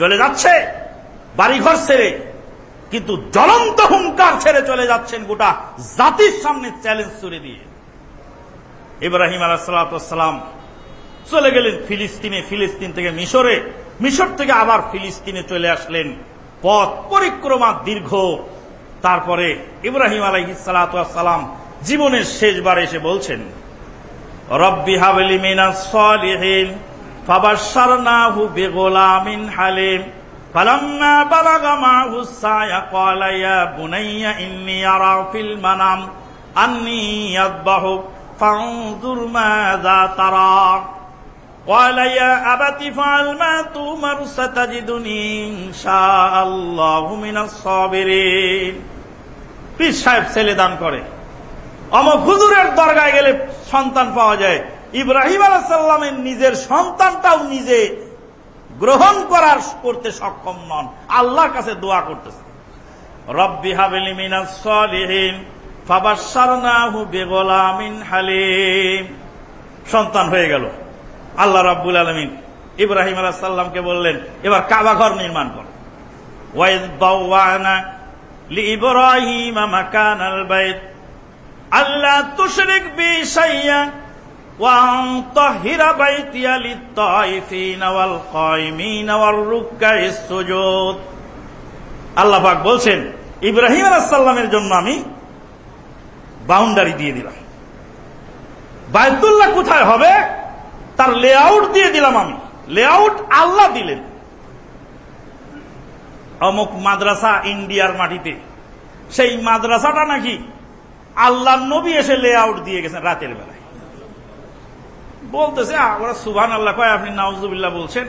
চলে যাচ্ছে, বাড়িঘর ছেড়ে। কিন্তু জ্বলন্ত হুঙ্কার ছেড়ে চলে যাচ্ছেন গোটা জাতির সামনে চ্যালেঞ্জ ছুড়ে দিয়ে। ইব্রাহিম আলাহাম চলে গেলেন ফিলিস্তিনে, ফিলিস্তিন থেকে মিশরে। মিশর থেকে আবার ফিলিস্তিনে চলে আসলেন। পথ পরিক্রমা দীর্ঘ। তারপরে ইব্রাহিম আলাইসালাম জীবনের শেষবার এসে বলছেন, রব্বি হাবলি মিনাস সলিহিন ফাবাশশারনাহু বিগুলামিন হালিম فلما بلغ معه السعي قال يا بني إني أرى في المنام أني يذبحك فانظر ماذا ترى قال يا أبت فعل ما تؤمر ستجدني إن شاء الله من الصابرين পীর সাহেব ছেলে দান করে অমক হুজুরের দরগায় গেলে সন্তান পাওয়া যায় ইব্রাহিম আলাহাল্লামের নিজের সন্তানটাও নিজে গ্রহণ করার করতে সক্ষম নন। আল্লাহর কাছে দোয়া করতেছে। রব্বি হাবিলি মিনাস সন্তান হয়ে গেল। আল্লাহ রাব্বুল আলমিন ইব্রাহিম আলাইহিস সালামকে বললেন, এবার কাবা ঘর নির্মাণ কর। মাকানাল বাইত। আল্লাহ তুশরিক বি وأن طهر بيتي للطائفين والقائمين والركع السجود আল্লাহ পাক বলছেন ইব্রাহিম আলাহাল্লামের জন্য আমি বাউন্ডারি দিয়ে দিলাম বায়তুল্লাহ কোথায় হবে তার লেআউট দিয়ে দিলাম আমি লেআউট আল্লাহ দিলেন অমুক মাদ্রাসা ইন্ডিয়ার মাটিতে সেই মাদ্রাসাটা নাকি আল্লাহ নবী এসে লেআউট দিয়ে গেছেন রাতের বেলায় বলতেছে ওরা সুভান আল্লাহ কয়, আপনি নাউজুবিল্লাহ বলছেন।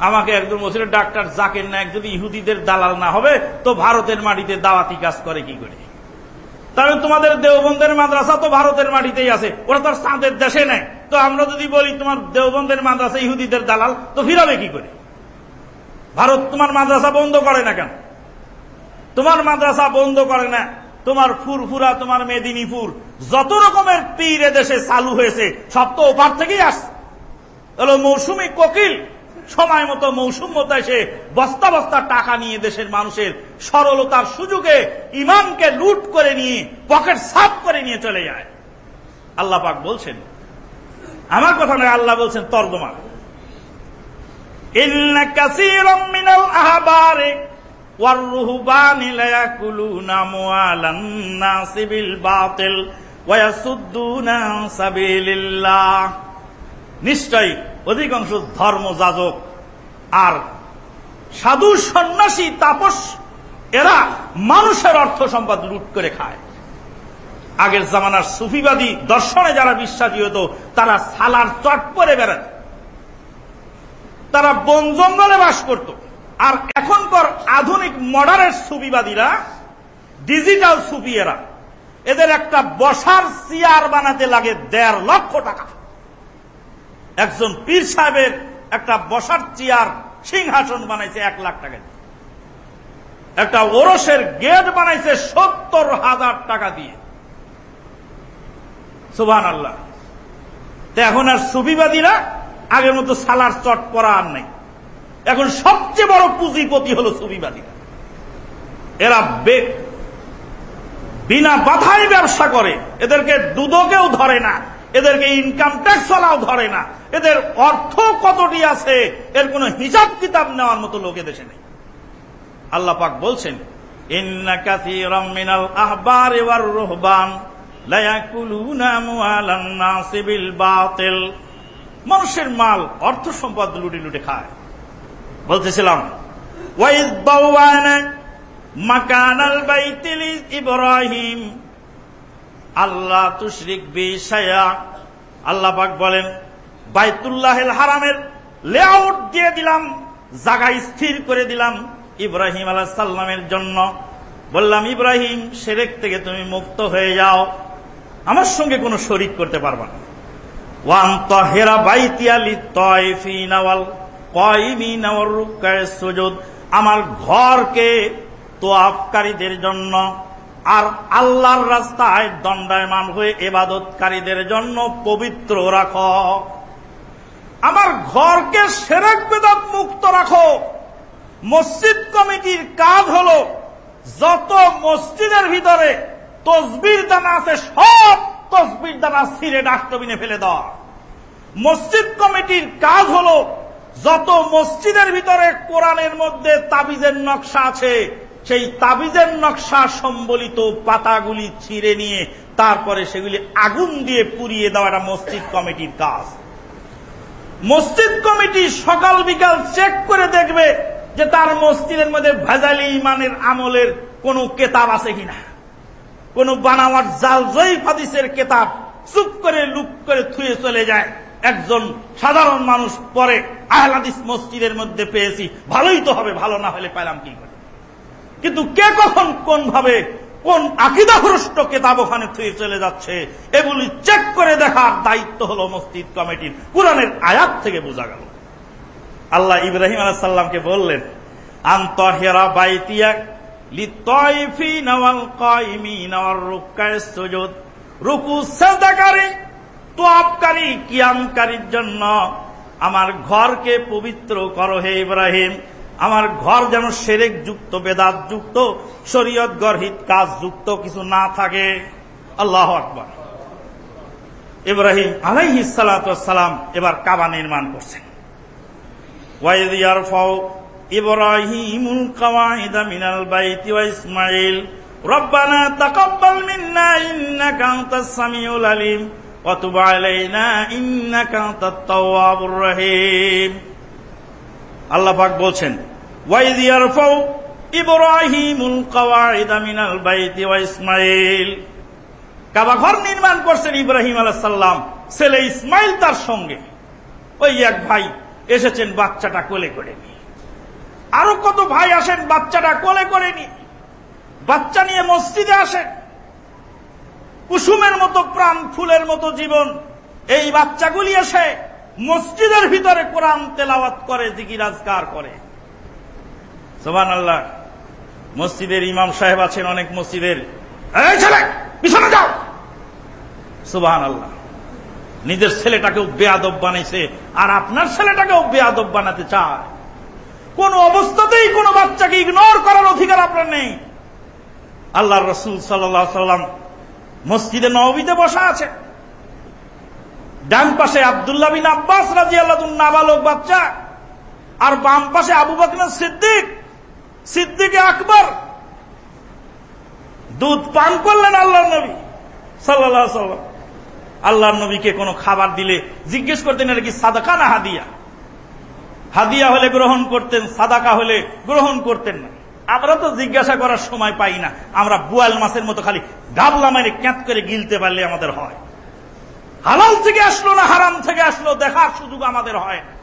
আমাকে একজন বলছিল, ডাক্তার জাকের নায়ক, যদি ইহুদিদের দালাল না হবে, তো ভারতের মাটিতে দাওয়াতি কাজ করে কি করে? তাহলে তোমাদের দেওবন্দের মাদ্রাসা তো ভারতের মাটিতেই আছে, ওরা তো চাঁদের দেশে নেয় তো আমরা যদি বলি, তোমার দেওবন্দের মাদ্রাসা ইহুদিদের দালাল, তো ফিরাবে কি করে? ভারত তোমার মাদ্রাসা বন্ধ করে না কেন? তোমার মাদ্রাসা বন্ধ করে না। তোমার ফুরফুরা, তোমার মেদিনীপুর, যত রকমের পীর দেশে চালু হয়েছে, সব তো ওপার থেকেই আসছে। হলো মৌসুমি কোকিল, সময় মতো মৌসুম মতো এসে বস্তা বস্তা টাকা নিয়ে দেশের মানুষের সরলতার সুযোগে ইমানকে লুট করে নিয়ে, পকেট সাফ করে নিয়ে চলে যায়। আল্লাহ পাক বলছেন, আমার কথা নয়, আল্লাহ বলছেন আহবারে والرهبان ليأكلون أموال الناس بالباطل ويصدون عن سبيل الله নিশ্চয়ই অধিকাংশ ধর্মযাজক আর সাধু সন্ন্যাসী তাপস এরা মানুষের অর্থ সম্পদ লুট করে খায় আগের জামানার সুফিবাদী দর্শনে যারা বিশ্বাসী হতো তারা সালার চট পরে বেড়াত তারা বন জঙ্গলে বাস করত আর এখনকার আধুনিক মডারের সুবিবাদীরা ডিজিটাল সুফিয়েরা, এদের একটা বসার চেয়ার বানাতে লাগে দেড় লক্ষ টাকা। একজন পীর সাহেবের একটা বসার চেয়ার সিংহাসন বানাইছে এক লাখ টাকা দিয়ে। একটা ওরসের গেট বানাইছে সত্তর হাজার টাকা দিয়ে। সুভান আল্লাহ তো এখন আর সুবিবাদীরা আগের মতো সালার চট পরা আর নেই। এখন সবচেয়ে বড় পুঁজিপতি হলো সুফিবাদীরা এরা বিনা বাধায় ব্যবসা করে। এদেরকে দুদকেও ধরে না। এদেরকে ইনকাম ট্যাক্স ওয়ালাও ধরে না। এদের অর্থ কতটি আছে, এর কোনো হিসাব কিতাব নেওয়ার মতো লোক এদেশে নেই। আল্লাহ পাক বলছেন মিনাল আহবারি মানুষের মাল, অর্থ সম্পদ লুটে লুটে খায়। বলতেছিলাম মাকানাল বাইতিল ইব্রাহিম। আল্লাহ তুশরিক বি শায়া আল্লাহ পাক বলেন, বাইতুল্লাহিল হারামের লেআউট দিয়ে দিলাম জায়গা স্থির করে দিলাম ইব্রাহিম আলাহ সাল্লামের জন্য। বললাম, ইব্রাহিম, সেরেক থেকে তুমি মুক্ত হয়ে যাও, আমার সঙ্গে কোনো শরিক করতে পারবা না। ওয়ান তহেরা বাইতিয়ালি তয়ফিনা ওয়াল কয়মিনা ওয়ার রুকায়ে আমার ঘরকে তোয়াফকারীদের জন্য আর আল্লাহর রাস্তায় দণ্ডায়মান হয়ে এবাদতকারীদের জন্য পবিত্র রাখো। আমার ঘরকে সেরেক বেদাত মুক্ত রাখো। মসজিদ কমিটির কাজ হল যত মসজিদের ভিতরে তসবির দানা আছে, সব তসবির দানা ছিঁড়ে ডাস্টবিনে ফেলে দেওয়া। মসজিদ কমিটির কাজ হলো যত মসজিদের ভিতরে কোরআনের মধ্যে তাবিজের নকশা আছে, সেই তাবিজের নকশা সম্বলিত পাতাগুলি ছিঁড়ে নিয়ে তারপরে সেগুলি আগুন দিয়ে পুড়িয়ে দেওয়াটা মসজিদ কমিটির কাজ। মসজিদ কমিটি সকাল বিকাল চেক করে দেখবে যে তার মসজিদের মধ্যে ভেজালি ইমানের আমলের কোন কেতাব আছে কিনা। কোন বানাওয়ার জাল জয়ীফ হাদিসের কেতাব চুপ করে লুপ করে থুয়ে চলে যায়। একজন সাধারণ মানুষ পরে আহলাদিস মসজিদের মধ্যে পেয়েছি, ভালোই তো হবে, ভালো না হলে পেলাম কি করে? কিন্তু কে কখন কোন ভাবে কোন আকিদাগ্রস্ত কেতাব ওখানে থুয়ে চলে যাচ্ছে, এগুলি চেক করে দেখার দায়িত্ব হলো মসজিদ কমিটির। কোরআনের আয়াত থেকে বোঝা গেল। আল্লাহ ইব্রাহিম আলাহ সাল্লামকে বললেন আন্তহেরা বাইতিয়াক লিতয়ফিন ওয়াল কাইমিন ওয়ার রুকায়ে সুজুদ। রুকু তোয়াবকারী কিয়ামকারীর জন্য আমার ঘরকে পবিত্র করো হে ইব্রাহিম। আমার ঘর যেন সেরেক যুক্ত, বেদাত যুক্ত, শরীয়ত গর্হিত, কাজ যুক্ত, কিছু না থাকে। আল্লাহ আকবর। ইব্রাহিম আলাইহি সালাম এবার কাবা নির্মাণ করছেন। ইব্রাহিমুল মিনাল বাইতি ওয়া ইসমাঈল। রব্বানা তাকাব্বাল মিন্না ইন্নাকা আনতাস সামিউল আলিম। তুব আলাইনা ইন্নাকা আনতাত তাওয়াবুর রহিম আল্লাহ পাক বলছেন ওয়াইদ ইয়ারফাউ ইব্রাহিমুল কাওয়াইদা মিনাল বাইতি ওয়া ইসমাঈল। কাবা ঘর নির্মাণ করছেন ইব্রাহিম আলাইহিস সালাম, ছেলে ইসমাইল তার সঙ্গে। ওই এক ভাই এসেছেন বাচ্চাটা কোলে করে আরও কত ভাই আসেন বাচ্চাটা কোলে করে নিয়ে। বাচ্চা নিয়ে মসজিদে আসেন। কুসুমের মতো প্রাণ, ফুলের মতো জীবন। এই বাচ্চাগুলি এসে মসজিদের ভিতরে কোরআন তেলাওয়াত করে দিকিরাজগার করে। সোবান আল্লাহ মসজিদের ইমাম সাহেব আছেন অনেক মসজিদের। পিছনে যাও আল্লাহ নিজের ছেলেটাকেও বেয়াদব বানাইছে, আর আপনার ছেলেটাকেও বেয়াদব বানাতে চায়। কোন অবস্থাতেই কোন বাচ্চাকে ইগনোর করার অধিকার আপনার নেই। আল্লাহ রসুল সাল্লাহ সাল্লাম মসজিদে নবীতে বসা আছে। ডান পাশে আবদুল্লাহ বিন আব্বাস রাজি আল্লাহ বাচ্চা। আর বাম পাশে আবু বকর সিদ্দিক, সিদ্দিকে আকবর। দুধ পান করলেন আল্লাহ নবী সাল্লাহ সাল্লাম আল্লাহ নবীকে কোনো খাবার দিলে জিজ্ঞেস করতেন, এটা কি সাদাকা না হাদিয়া? হাদিয়া হলে গ্রহণ করতেন, সাদাকা হলে গ্রহণ করতেন না। আমরা তো জিজ্ঞাসা করার সময় পাই না। আমরা বুয়াল মাছের মতো খালি গাবলা মারে ক্যাঁত করে গিলতে পারলে আমাদের হয়। হালাল থেকে আসলো না হারাম থেকে আসলো দেখার সুযোগ আমাদের হয়। না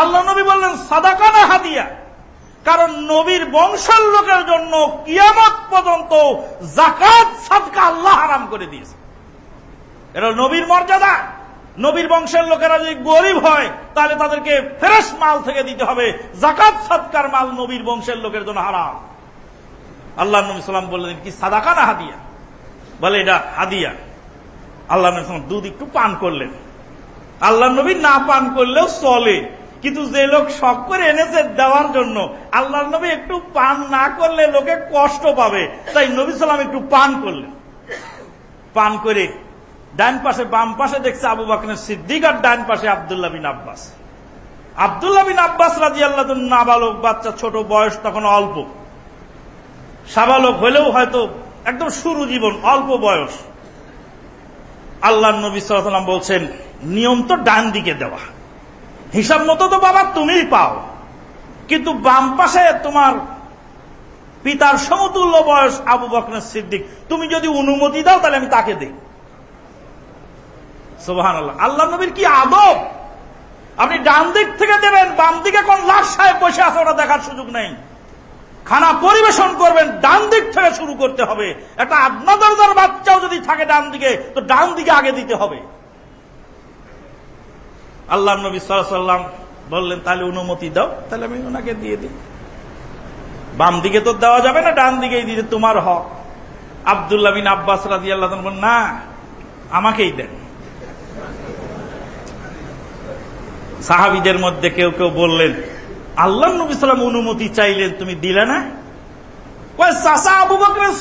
আল্লাহ নবী বললেন, সাদাকা না হাদিয়া? কারণ নবীর বংশের লোকের জন্য কিয়ামত পর্যন্ত জাকাত সাদকা আল্লাহ হারাম করে দিয়েছে। এটা নবীর মর্যাদা। নবীর বংশের লোকেরা যদি গরিব হয়, তাহলে তাদেরকে ফেরেস মাল থেকে দিতে হবে। জাকাত সৎকার মাল নবীর বংশের লোকের জন্য হারাম। আল্লাহ নবী সাল্লাম বললেন, কি সাদাকা না হাদিয়া? বলে, এটা হাদিয়া। আল্লাহ নবী সাল্লাম দুধ একটু পান করলেন। আল্লাহ নবী না পান করলেও চলে। কিন্তু যে লোক শখ করে এনেছে দেওয়ার জন্য, আল্লাহ নবী একটু পান না করলে লোকে কষ্ট পাবে। তাই নবী সালাম একটু পান করলেন। পান করে ডান পাশে, বাম পাশে দেখছে আবু বাকনের সিদ্দিক আর ডান পাশে আবদুল্লাহ বিন আব্বাস। আবদুল্লাহ বিন আব্বাস রাজি আল্লাহ নাবালক, বাচ্চা ছোট, বয়স তখন অল্প। সাবালক হলেও হয়তো একদম শুরু জীবন, অল্প বয়স। আল্লাহ নবী সাল্লাম বলছেন, নিয়ম তো ডান দিকে দেওয়া। হিসাব মতো তো বাবা তুমিই পাও। কিন্তু বাম পাশে তোমার পিতার সমতুল্য বয়স আবু বকরের সিদ্দিক। তুমি যদি অনুমতি দাও, তাহলে আমি তাকে দিই। সোহান আল্লাহ নবীর কি আদব? আপনি ডান দিক থেকে দেবেন, বাম দিকে কোন লাশ সাহেব বসে আছে, ওটা দেখার সুযোগ নেই। খানা পরিবেশন করবেন, ডান দিক থেকে শুরু করতে হবে। একটা আদনা দরজার বাচ্চাও যদি থাকে ডান দিকে, তো ডান দিকে আগে দিতে হবে। আল্লাহ নবী সাল্লাম বললেন, তাহলে অনুমতি দাও, তাহলে আমি ওনাকে দিয়ে দিই। বাম দিকে তো দেওয়া যাবে না, ডান দিকেই দিতে তোমার হক। আবদুল্লাহ বিন আব্বাস রাজি আল্লাহ না, আমাকেই দেন। সাহাবিদের মধ্যে কেউ কেউ বললেন, আল্লাহ নবী সাল্লাম অনুমতি চাইলেন, তুমি দিলে না?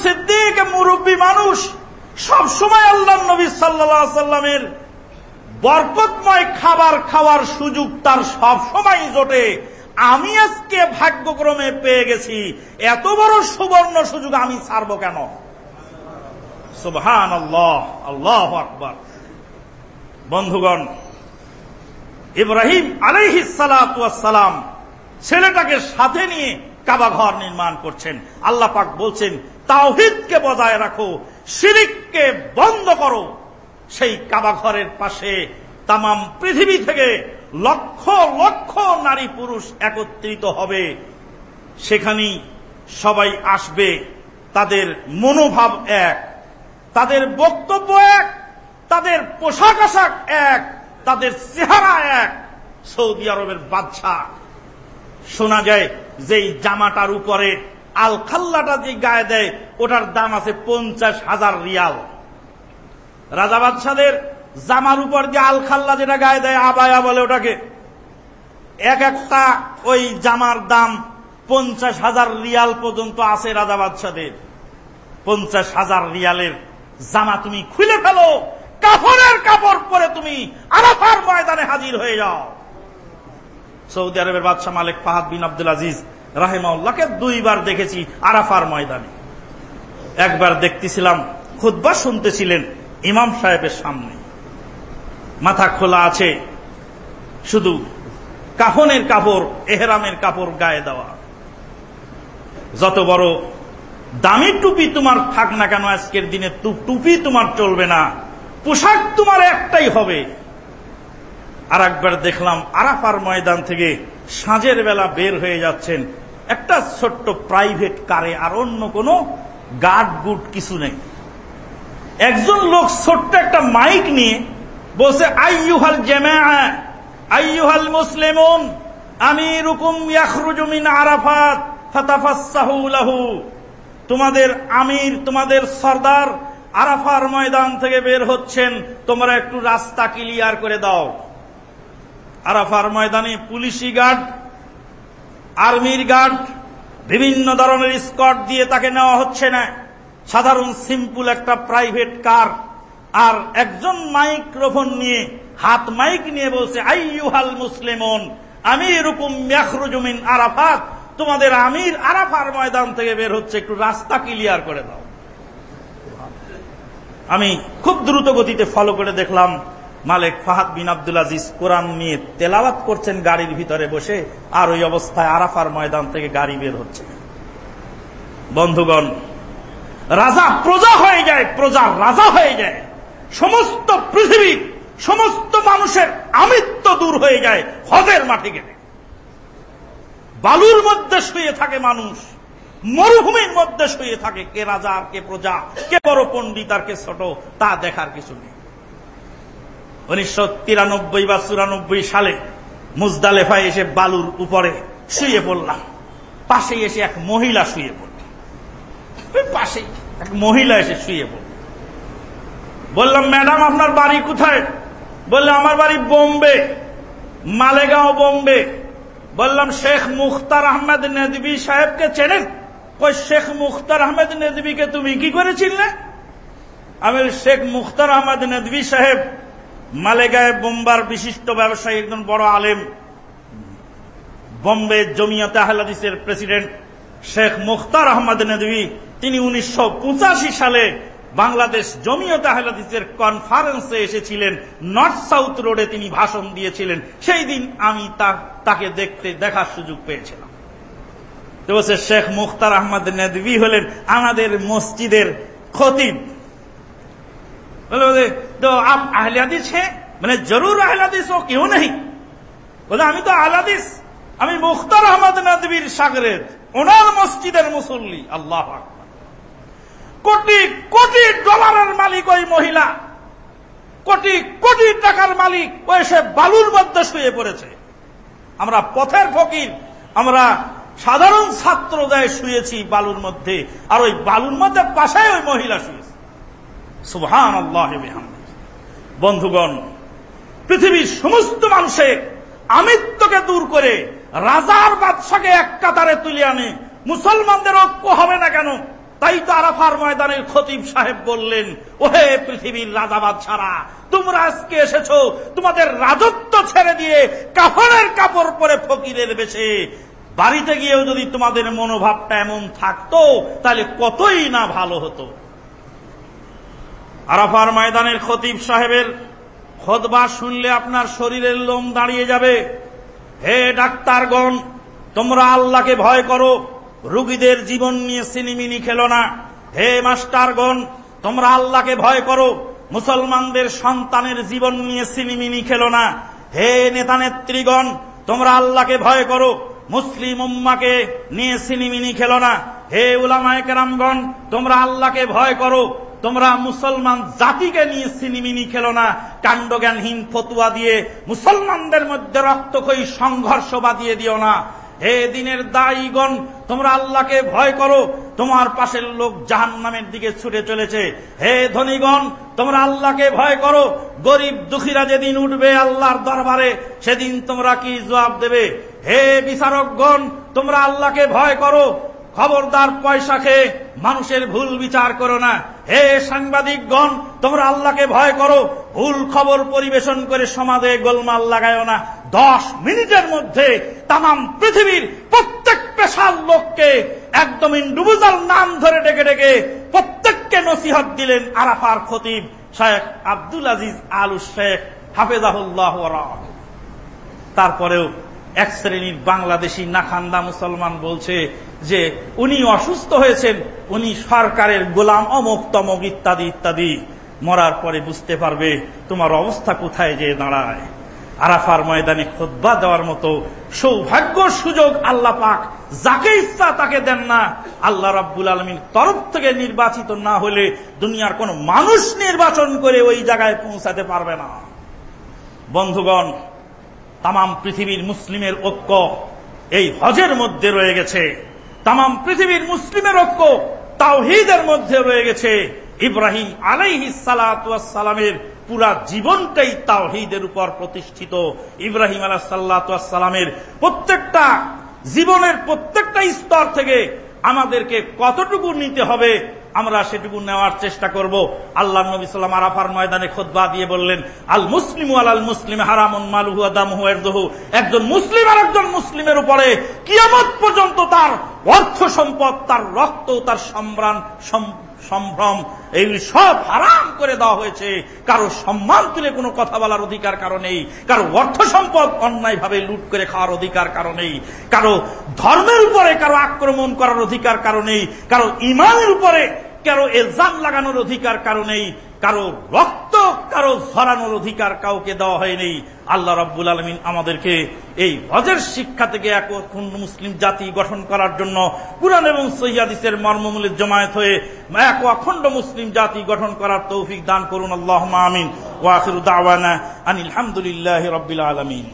সিদ্দিক মুরব্বী মানুষ, সব সময় আল্লাহ নবী সাল্লা সাল্লামের বরকতময় খাবার খাওয়ার সুযোগ তার সব সময় জোটে। আমি আজকে ভাগ্যক্রমে পেয়ে গেছি, এত বড় সুবর্ণ সুযোগ আমি ছাড়ব কেন? সুবহান আল্লাহ আল্লাহ আকবর। বন্ধুগণ ইব্রাহিম আলাইহি সালাম ছেলেটাকে সাথে নিয়ে কাবা ঘর নির্মাণ করছেন। আল্লাহ পাক বলছেন, তাওহিদকে বজায় রাখো, শিরিককে বন্ধ করো। সেই কাবা ঘরের পাশে তাম পৃথিবী থেকে লক্ষ লক্ষ নারী পুরুষ একত্রিত হবে। সেখানেই সবাই আসবে, তাদের মনোভাব এক, তাদের বক্তব্য এক, তাদের পোশাক আশাক এক তাদের চেহারা এক। সৌদি আরবের বাদশাহ। শোনা যায়, যেই জামাটার উপরে আল খাল্লাটা যে গায়ে দেয়, ওটার দাম আছে পঞ্চাশ হাজার রিয়াল। রাজা বাদশাদের জামার উপর যে আল খাল্লা যেটা গায়ে দেয়, আবায়া বলে ওটাকে। এক একটা ওই জামার দাম পঞ্চাশ হাজার রিয়াল পর্যন্ত আছে রাজা বাদশাদের। পঞ্চাশ হাজার রিয়ালের জামা তুমি খুলে ফেলো কাপড়ের কাপড় পরে তুমি আরাফার ময়দানে হাজির হয়ে যাও। সৌদি আরবের বাদশাহ মালিক ফাহাদ বিন আব্দুল আজিজ রাহেমাউল্লাহকে দুইবার দেখেছি আরাফার ময়দানে। একবার দেখতেছিলাম খুদ্া শুনতেছিলেন ইমাম সাহেবের সামনে। মাথা খোলা আছে, শুধু কাফনের কাপড়, এহরামের কাপড় গায়ে দেওয়া। যত বড় দামি টুপি তোমার থাক না কেন, আজকের দিনে টুপি তোমার চলবে না। পোশাক তোমার একটাই হবে। আর একবার দেখলাম আরাফার ময়দান থেকে সাঁঝের বেলা বের হয়ে যাচ্ছেন একটা ছোট্ট প্রাইভেট কারে, আর অন্য কোনো গার্ড গুড কিছু নেই। একজন লোক ছোট্ট একটা মাইক নিয়ে বলছে, আইয়ুহাল জেমা আইয়ুহাল মুসলিমুন আমি রুকুম ইয়াখরুজুমিন আরাফাত লাহু। তোমাদের আমির, তোমাদের সর্দার আরাফার ময়দান থেকে বের হচ্ছেন, তোমরা একটু রাস্তা ক্লিয়ার করে দাও। আরাফার ময়দানে পুলিশি গার্ড আর্মির গার্ড বিভিন্ন ধরনের স্কট দিয়ে তাকে নেওয়া হচ্ছে না। সাধারণ সিম্পল একটা প্রাইভেট কার আর একজন মাইক্রোফোন নিয়ে, হাত মাইক নিয়ে বলছে, আইয়ুহাল মুসলিমন এরকম ম্যাখরুজমিন আরাফাত। তোমাদের আমির আরাফার ময়দান থেকে বের হচ্ছে, একটু রাস্তা ক্লিয়ার করে দাও। আমি খুব দ্রুত গতিতে ফলো করে দেখলাম মালিক ফাহাদ বিন আব্দুল আজিজ কোরআন নিয়ে তেলাওয়াত করছেন গাড়ির ভিতরে বসে, আর ওই অবস্থায় আরাফার ময়দান থেকে গাড়ি বের হচ্ছে। বন্ধুগণ, রাজা প্রজা হয়ে যায় প্রজা রাজা হয়ে যায়। সমস্ত পৃথিবী, সমস্ত মানুষের আমিত্ব দূর হয়ে যায় হজের মাঠে গেলে বালুর মধ্যে শুয়ে থাকে মানুষ। মরুভূমির মধ্যে শুয়ে থাকে কে রাজা আর কে প্রজা, কে বড় পণ্ডিত আর কে ছোট, তা দেখার কিছু নেই। উনিশশো তিরানব্বই বা চুরানব্বই সালে মুজদালেফায় এসে বালুর উপরে শুয়ে পড়লাম। পাশে এসে এক মহিলা শুয়ে পড়ল। পাশেই এক মহিলা এসে শুয়ে পড়ল। বললাম, ম্যাডাম, আপনার বাড়ি কোথায়? বললে আমার বাড়ি বোম্বে, মালেগাঁও, বোম্বে। বললাম, শেখ মুখতার আহমেদ নেদবি সাহেবকে চেনেন? কই শেখ মুখতার আহমেদ নেদবিকে তুমি কি করেছিলে? আমি শেখ মুখতার আহমেদ নেদবি সাহেব মালেগাঁয় বোম্বার বিশিষ্ট ব্যবসায়ী, একজন বড় আলেম, বম্বে জমিয়তে আহলাদিসের প্রেসিডেন্ট শেখ মুখতার আহমদ নদী তিনি উনিশশো পঁচাশি সালে বাংলাদেশ জমিয়তে আহলাদিসের কনফারেন্সে এসেছিলেন। নর্থ সাউথ রোডে তিনি ভাষণ দিয়েছিলেন। সেই দিন আমি তাকে দেখতে দেখার সুযোগ পেয়েছিলাম। তো বলছে শেখ মুখতার আহমদ নদী হলেন আমাদের মসজিদের খতিব। তো আপ আহলাদিস হ্যাঁ? মানে জরুর আহলাদিস ও কেউ নেই। বলে, আমি তো আহলাদিস আমি মুখতার আহমদ নদীর ওনার মসজিদের মুসল্লি। আল্লাহ কোটি কোটি ডলারের মালিক ওই মহিলা। কোটি কোটি টাকার মালিক ও এসে বালুর মধ্যে শুয়ে পড়েছে। আমরা পথের ফকির, আমরা সাধারণ ছাত্রদের শুয়েছি বালুর মধ্যে, আর ওই বালুর মধ্যে পাশায় ওই মহিলা শুয়েছে। সুবহান আল্লাহ বন্ধুগণ, পৃথিবীর সমস্ত মানুষের আমিত্বকে দূর করে রাজার বাদশাকে এক কাতারে তুলে আনে। মুসলমানদের ঐক্য হবে না কেন? তাই তো আরাফার ময়দানের খতিব সাহেব বললেন, ওহে পৃথিবীর রাজা বাদশারা, তোমরা আজকে এসেছ, তোমাদের রাজত্ব ছেড়ে দিয়ে কাফনের কাপড় পরে ফকিরের বেশে বাড়িতে গিয়েও যদি তোমাদের মনোভাবটা এমন থাকতো, তাহলে কতই না ভালো হতো। আরাফার ময়দানের খতিব সাহেবের খোদবা শুনলে আপনার শরীরের লোম দাঁড়িয়ে যাবে। হে ডাক্তারগণ, তোমরা আল্লাহকে ভয় করো, রুগীদের জীবন নিয়ে সিনিমিনি খেলো না। হে মাস্টারগণ, তোমরা আল্লাহকে ভয় করো, মুসলমানদের সন্তানের জীবন নিয়ে সিনিমিনি খেলো না। হে নেতা নেত্রীগণ তোমরা আল্লাহকে ভয় করো মুসলিম উম্মাকে নিয়ে সিনিমিনি খেলো না। হে উলামায়ে কেরামগণ, তোমরা আল্লাহকে ভয় করো। তোমরা মুসলমান জাতিকে নিয়ে সিনিমিনি খেলো না। কাণ্ডজ্ঞানহীন ফতুয়া দিয়ে মুসলমানদের মধ্যে রক্তক্ষয়ী সংঘর্ষ বাদিয়ে দিও না। হে দিনের দায়ীগণ, তোমরা আল্লাহকে ভয় করো। তোমার পাশের লোক জাহান নামের দিকে ছুটে চলেছে। হে ধনীগণ, তোমরা আল্লাহকে ভয় করো। গরিব দুঃখীরা যেদিন উঠবে আল্লাহর দরবারে, সেদিন তোমরা কি জবাব দেবে? হে বিচারকগণ, তোমরা আল্লাহকে ভয় করো। খবরদার পয়সা খেয়ে মানুষের ভুল বিচার করো না। হে সাংবাদিকগণ, তোমরা আল্লাহকে ভয় করো। ভুল খবর পরিবেশন করে সমাজে গোলমাল লাগায়ও না। দশ মিনিটের মধ্যে তাম পৃথিবীর প্রত্যেক পেশার লোককে একদম ইন্ডিভিজুয়াল নাম ধরে ডেকে ডেকে প্রত্যেককে নসিহত দিলেন আরাফার খতিব শেখ আব্দুল আজিজ আলু শেখ হাফেজাহুল্লাহ তারপরেও এক শ্রেণির বাংলাদেশি নাখান্দা মুসলমান বলছে যে উনি অসুস্থ হয়েছেন, উনি সরকারের গোলাম অমুক তমক ইত্যাদি ইত্যাদি। মরার পরে বুঝতে পারবে তোমার অবস্থা কোথায় যে দাঁড়ায়। আরাফার ময়দানে খোদ্া দেওয়ার মতো সৌভাগ্য সুযোগ আল্লাহ পাক যাকে ইচ্ছা তাকে দেন না। আল্লাহ রাব্বুল আলমীর তরফ থেকে নির্বাচিত না হলে দুনিয়ার কোন মানুষ নির্বাচন করে ওই জায়গায় পৌঁছাতে পারবে না। বন্ধুগণ তাম পৃথিবীর মুসলিমের ঐক্য এই হজের মধ্যে রয়ে গেছে। তাম পৃথিবীর মুসলিমের ঐক্য তাওহিদের মধ্যে রয়ে গেছে। ইব্রাহিম আলাইহি সালামের পুরা জীবনটাই তাওহিদের উপর প্রতিষ্ঠিত। ইব্রাহিম আলাহ সাল্লামের প্রত্যেকটা জীবনের প্রত্যেকটা স্তর থেকে আমাদেরকে কতটুকু নিতে হবে, আমরা সেটুকু নেওয়ার চেষ্টা করব। আল্লাহ নবী সাল্লাম আরাফার ময়দানে খোদবা দিয়ে বললেন, আল মুসলিম আল মুসলিম হারামন মালুহু আদামহু একজন মুসলিম আর একজন মুসলিমের উপরে কিয়ামত পর্যন্ত তার অর্থ সম্পদ, তার রক্ত, তার সম্রাণ সম্ভ্রম, এই সব হারাম করে দেওয়া হয়েছে। কারও সম্মান তুলে কোনো কথা বলার অধিকার কারণেই কারও অর্থ সম্পদ অন্যায়ভাবে লুট করে খাওয়ার অধিকার কারণেই কারও ধর্মের উপরে কারও আক্রমণ করার অধিকার কারণেই কারও ইমানের উপরে কারও এলজাম লাগানোর অধিকার কারণেই কারও রক্ত, কারও ধরানোর অধিকার কাউকে দেওয়া হয়নি। আল্লাহ রব্বুল আলমিন আমাদেরকে এই হজের শিক্ষা থেকে এক অখণ্ড মুসলিম জাতি গঠন করার জন্য কুরআন এবং সৈয়াদিসের মর্মমূলে জমায়েত হয়ে এক অখণ্ড মুসলিম জাতি গঠন করার তৌফিক দান করুন। আল্লাহ আমিন। ওয়াখির দাওয়ানা আনিল হামদুলিল্লাহ রব্বিল আলমিন।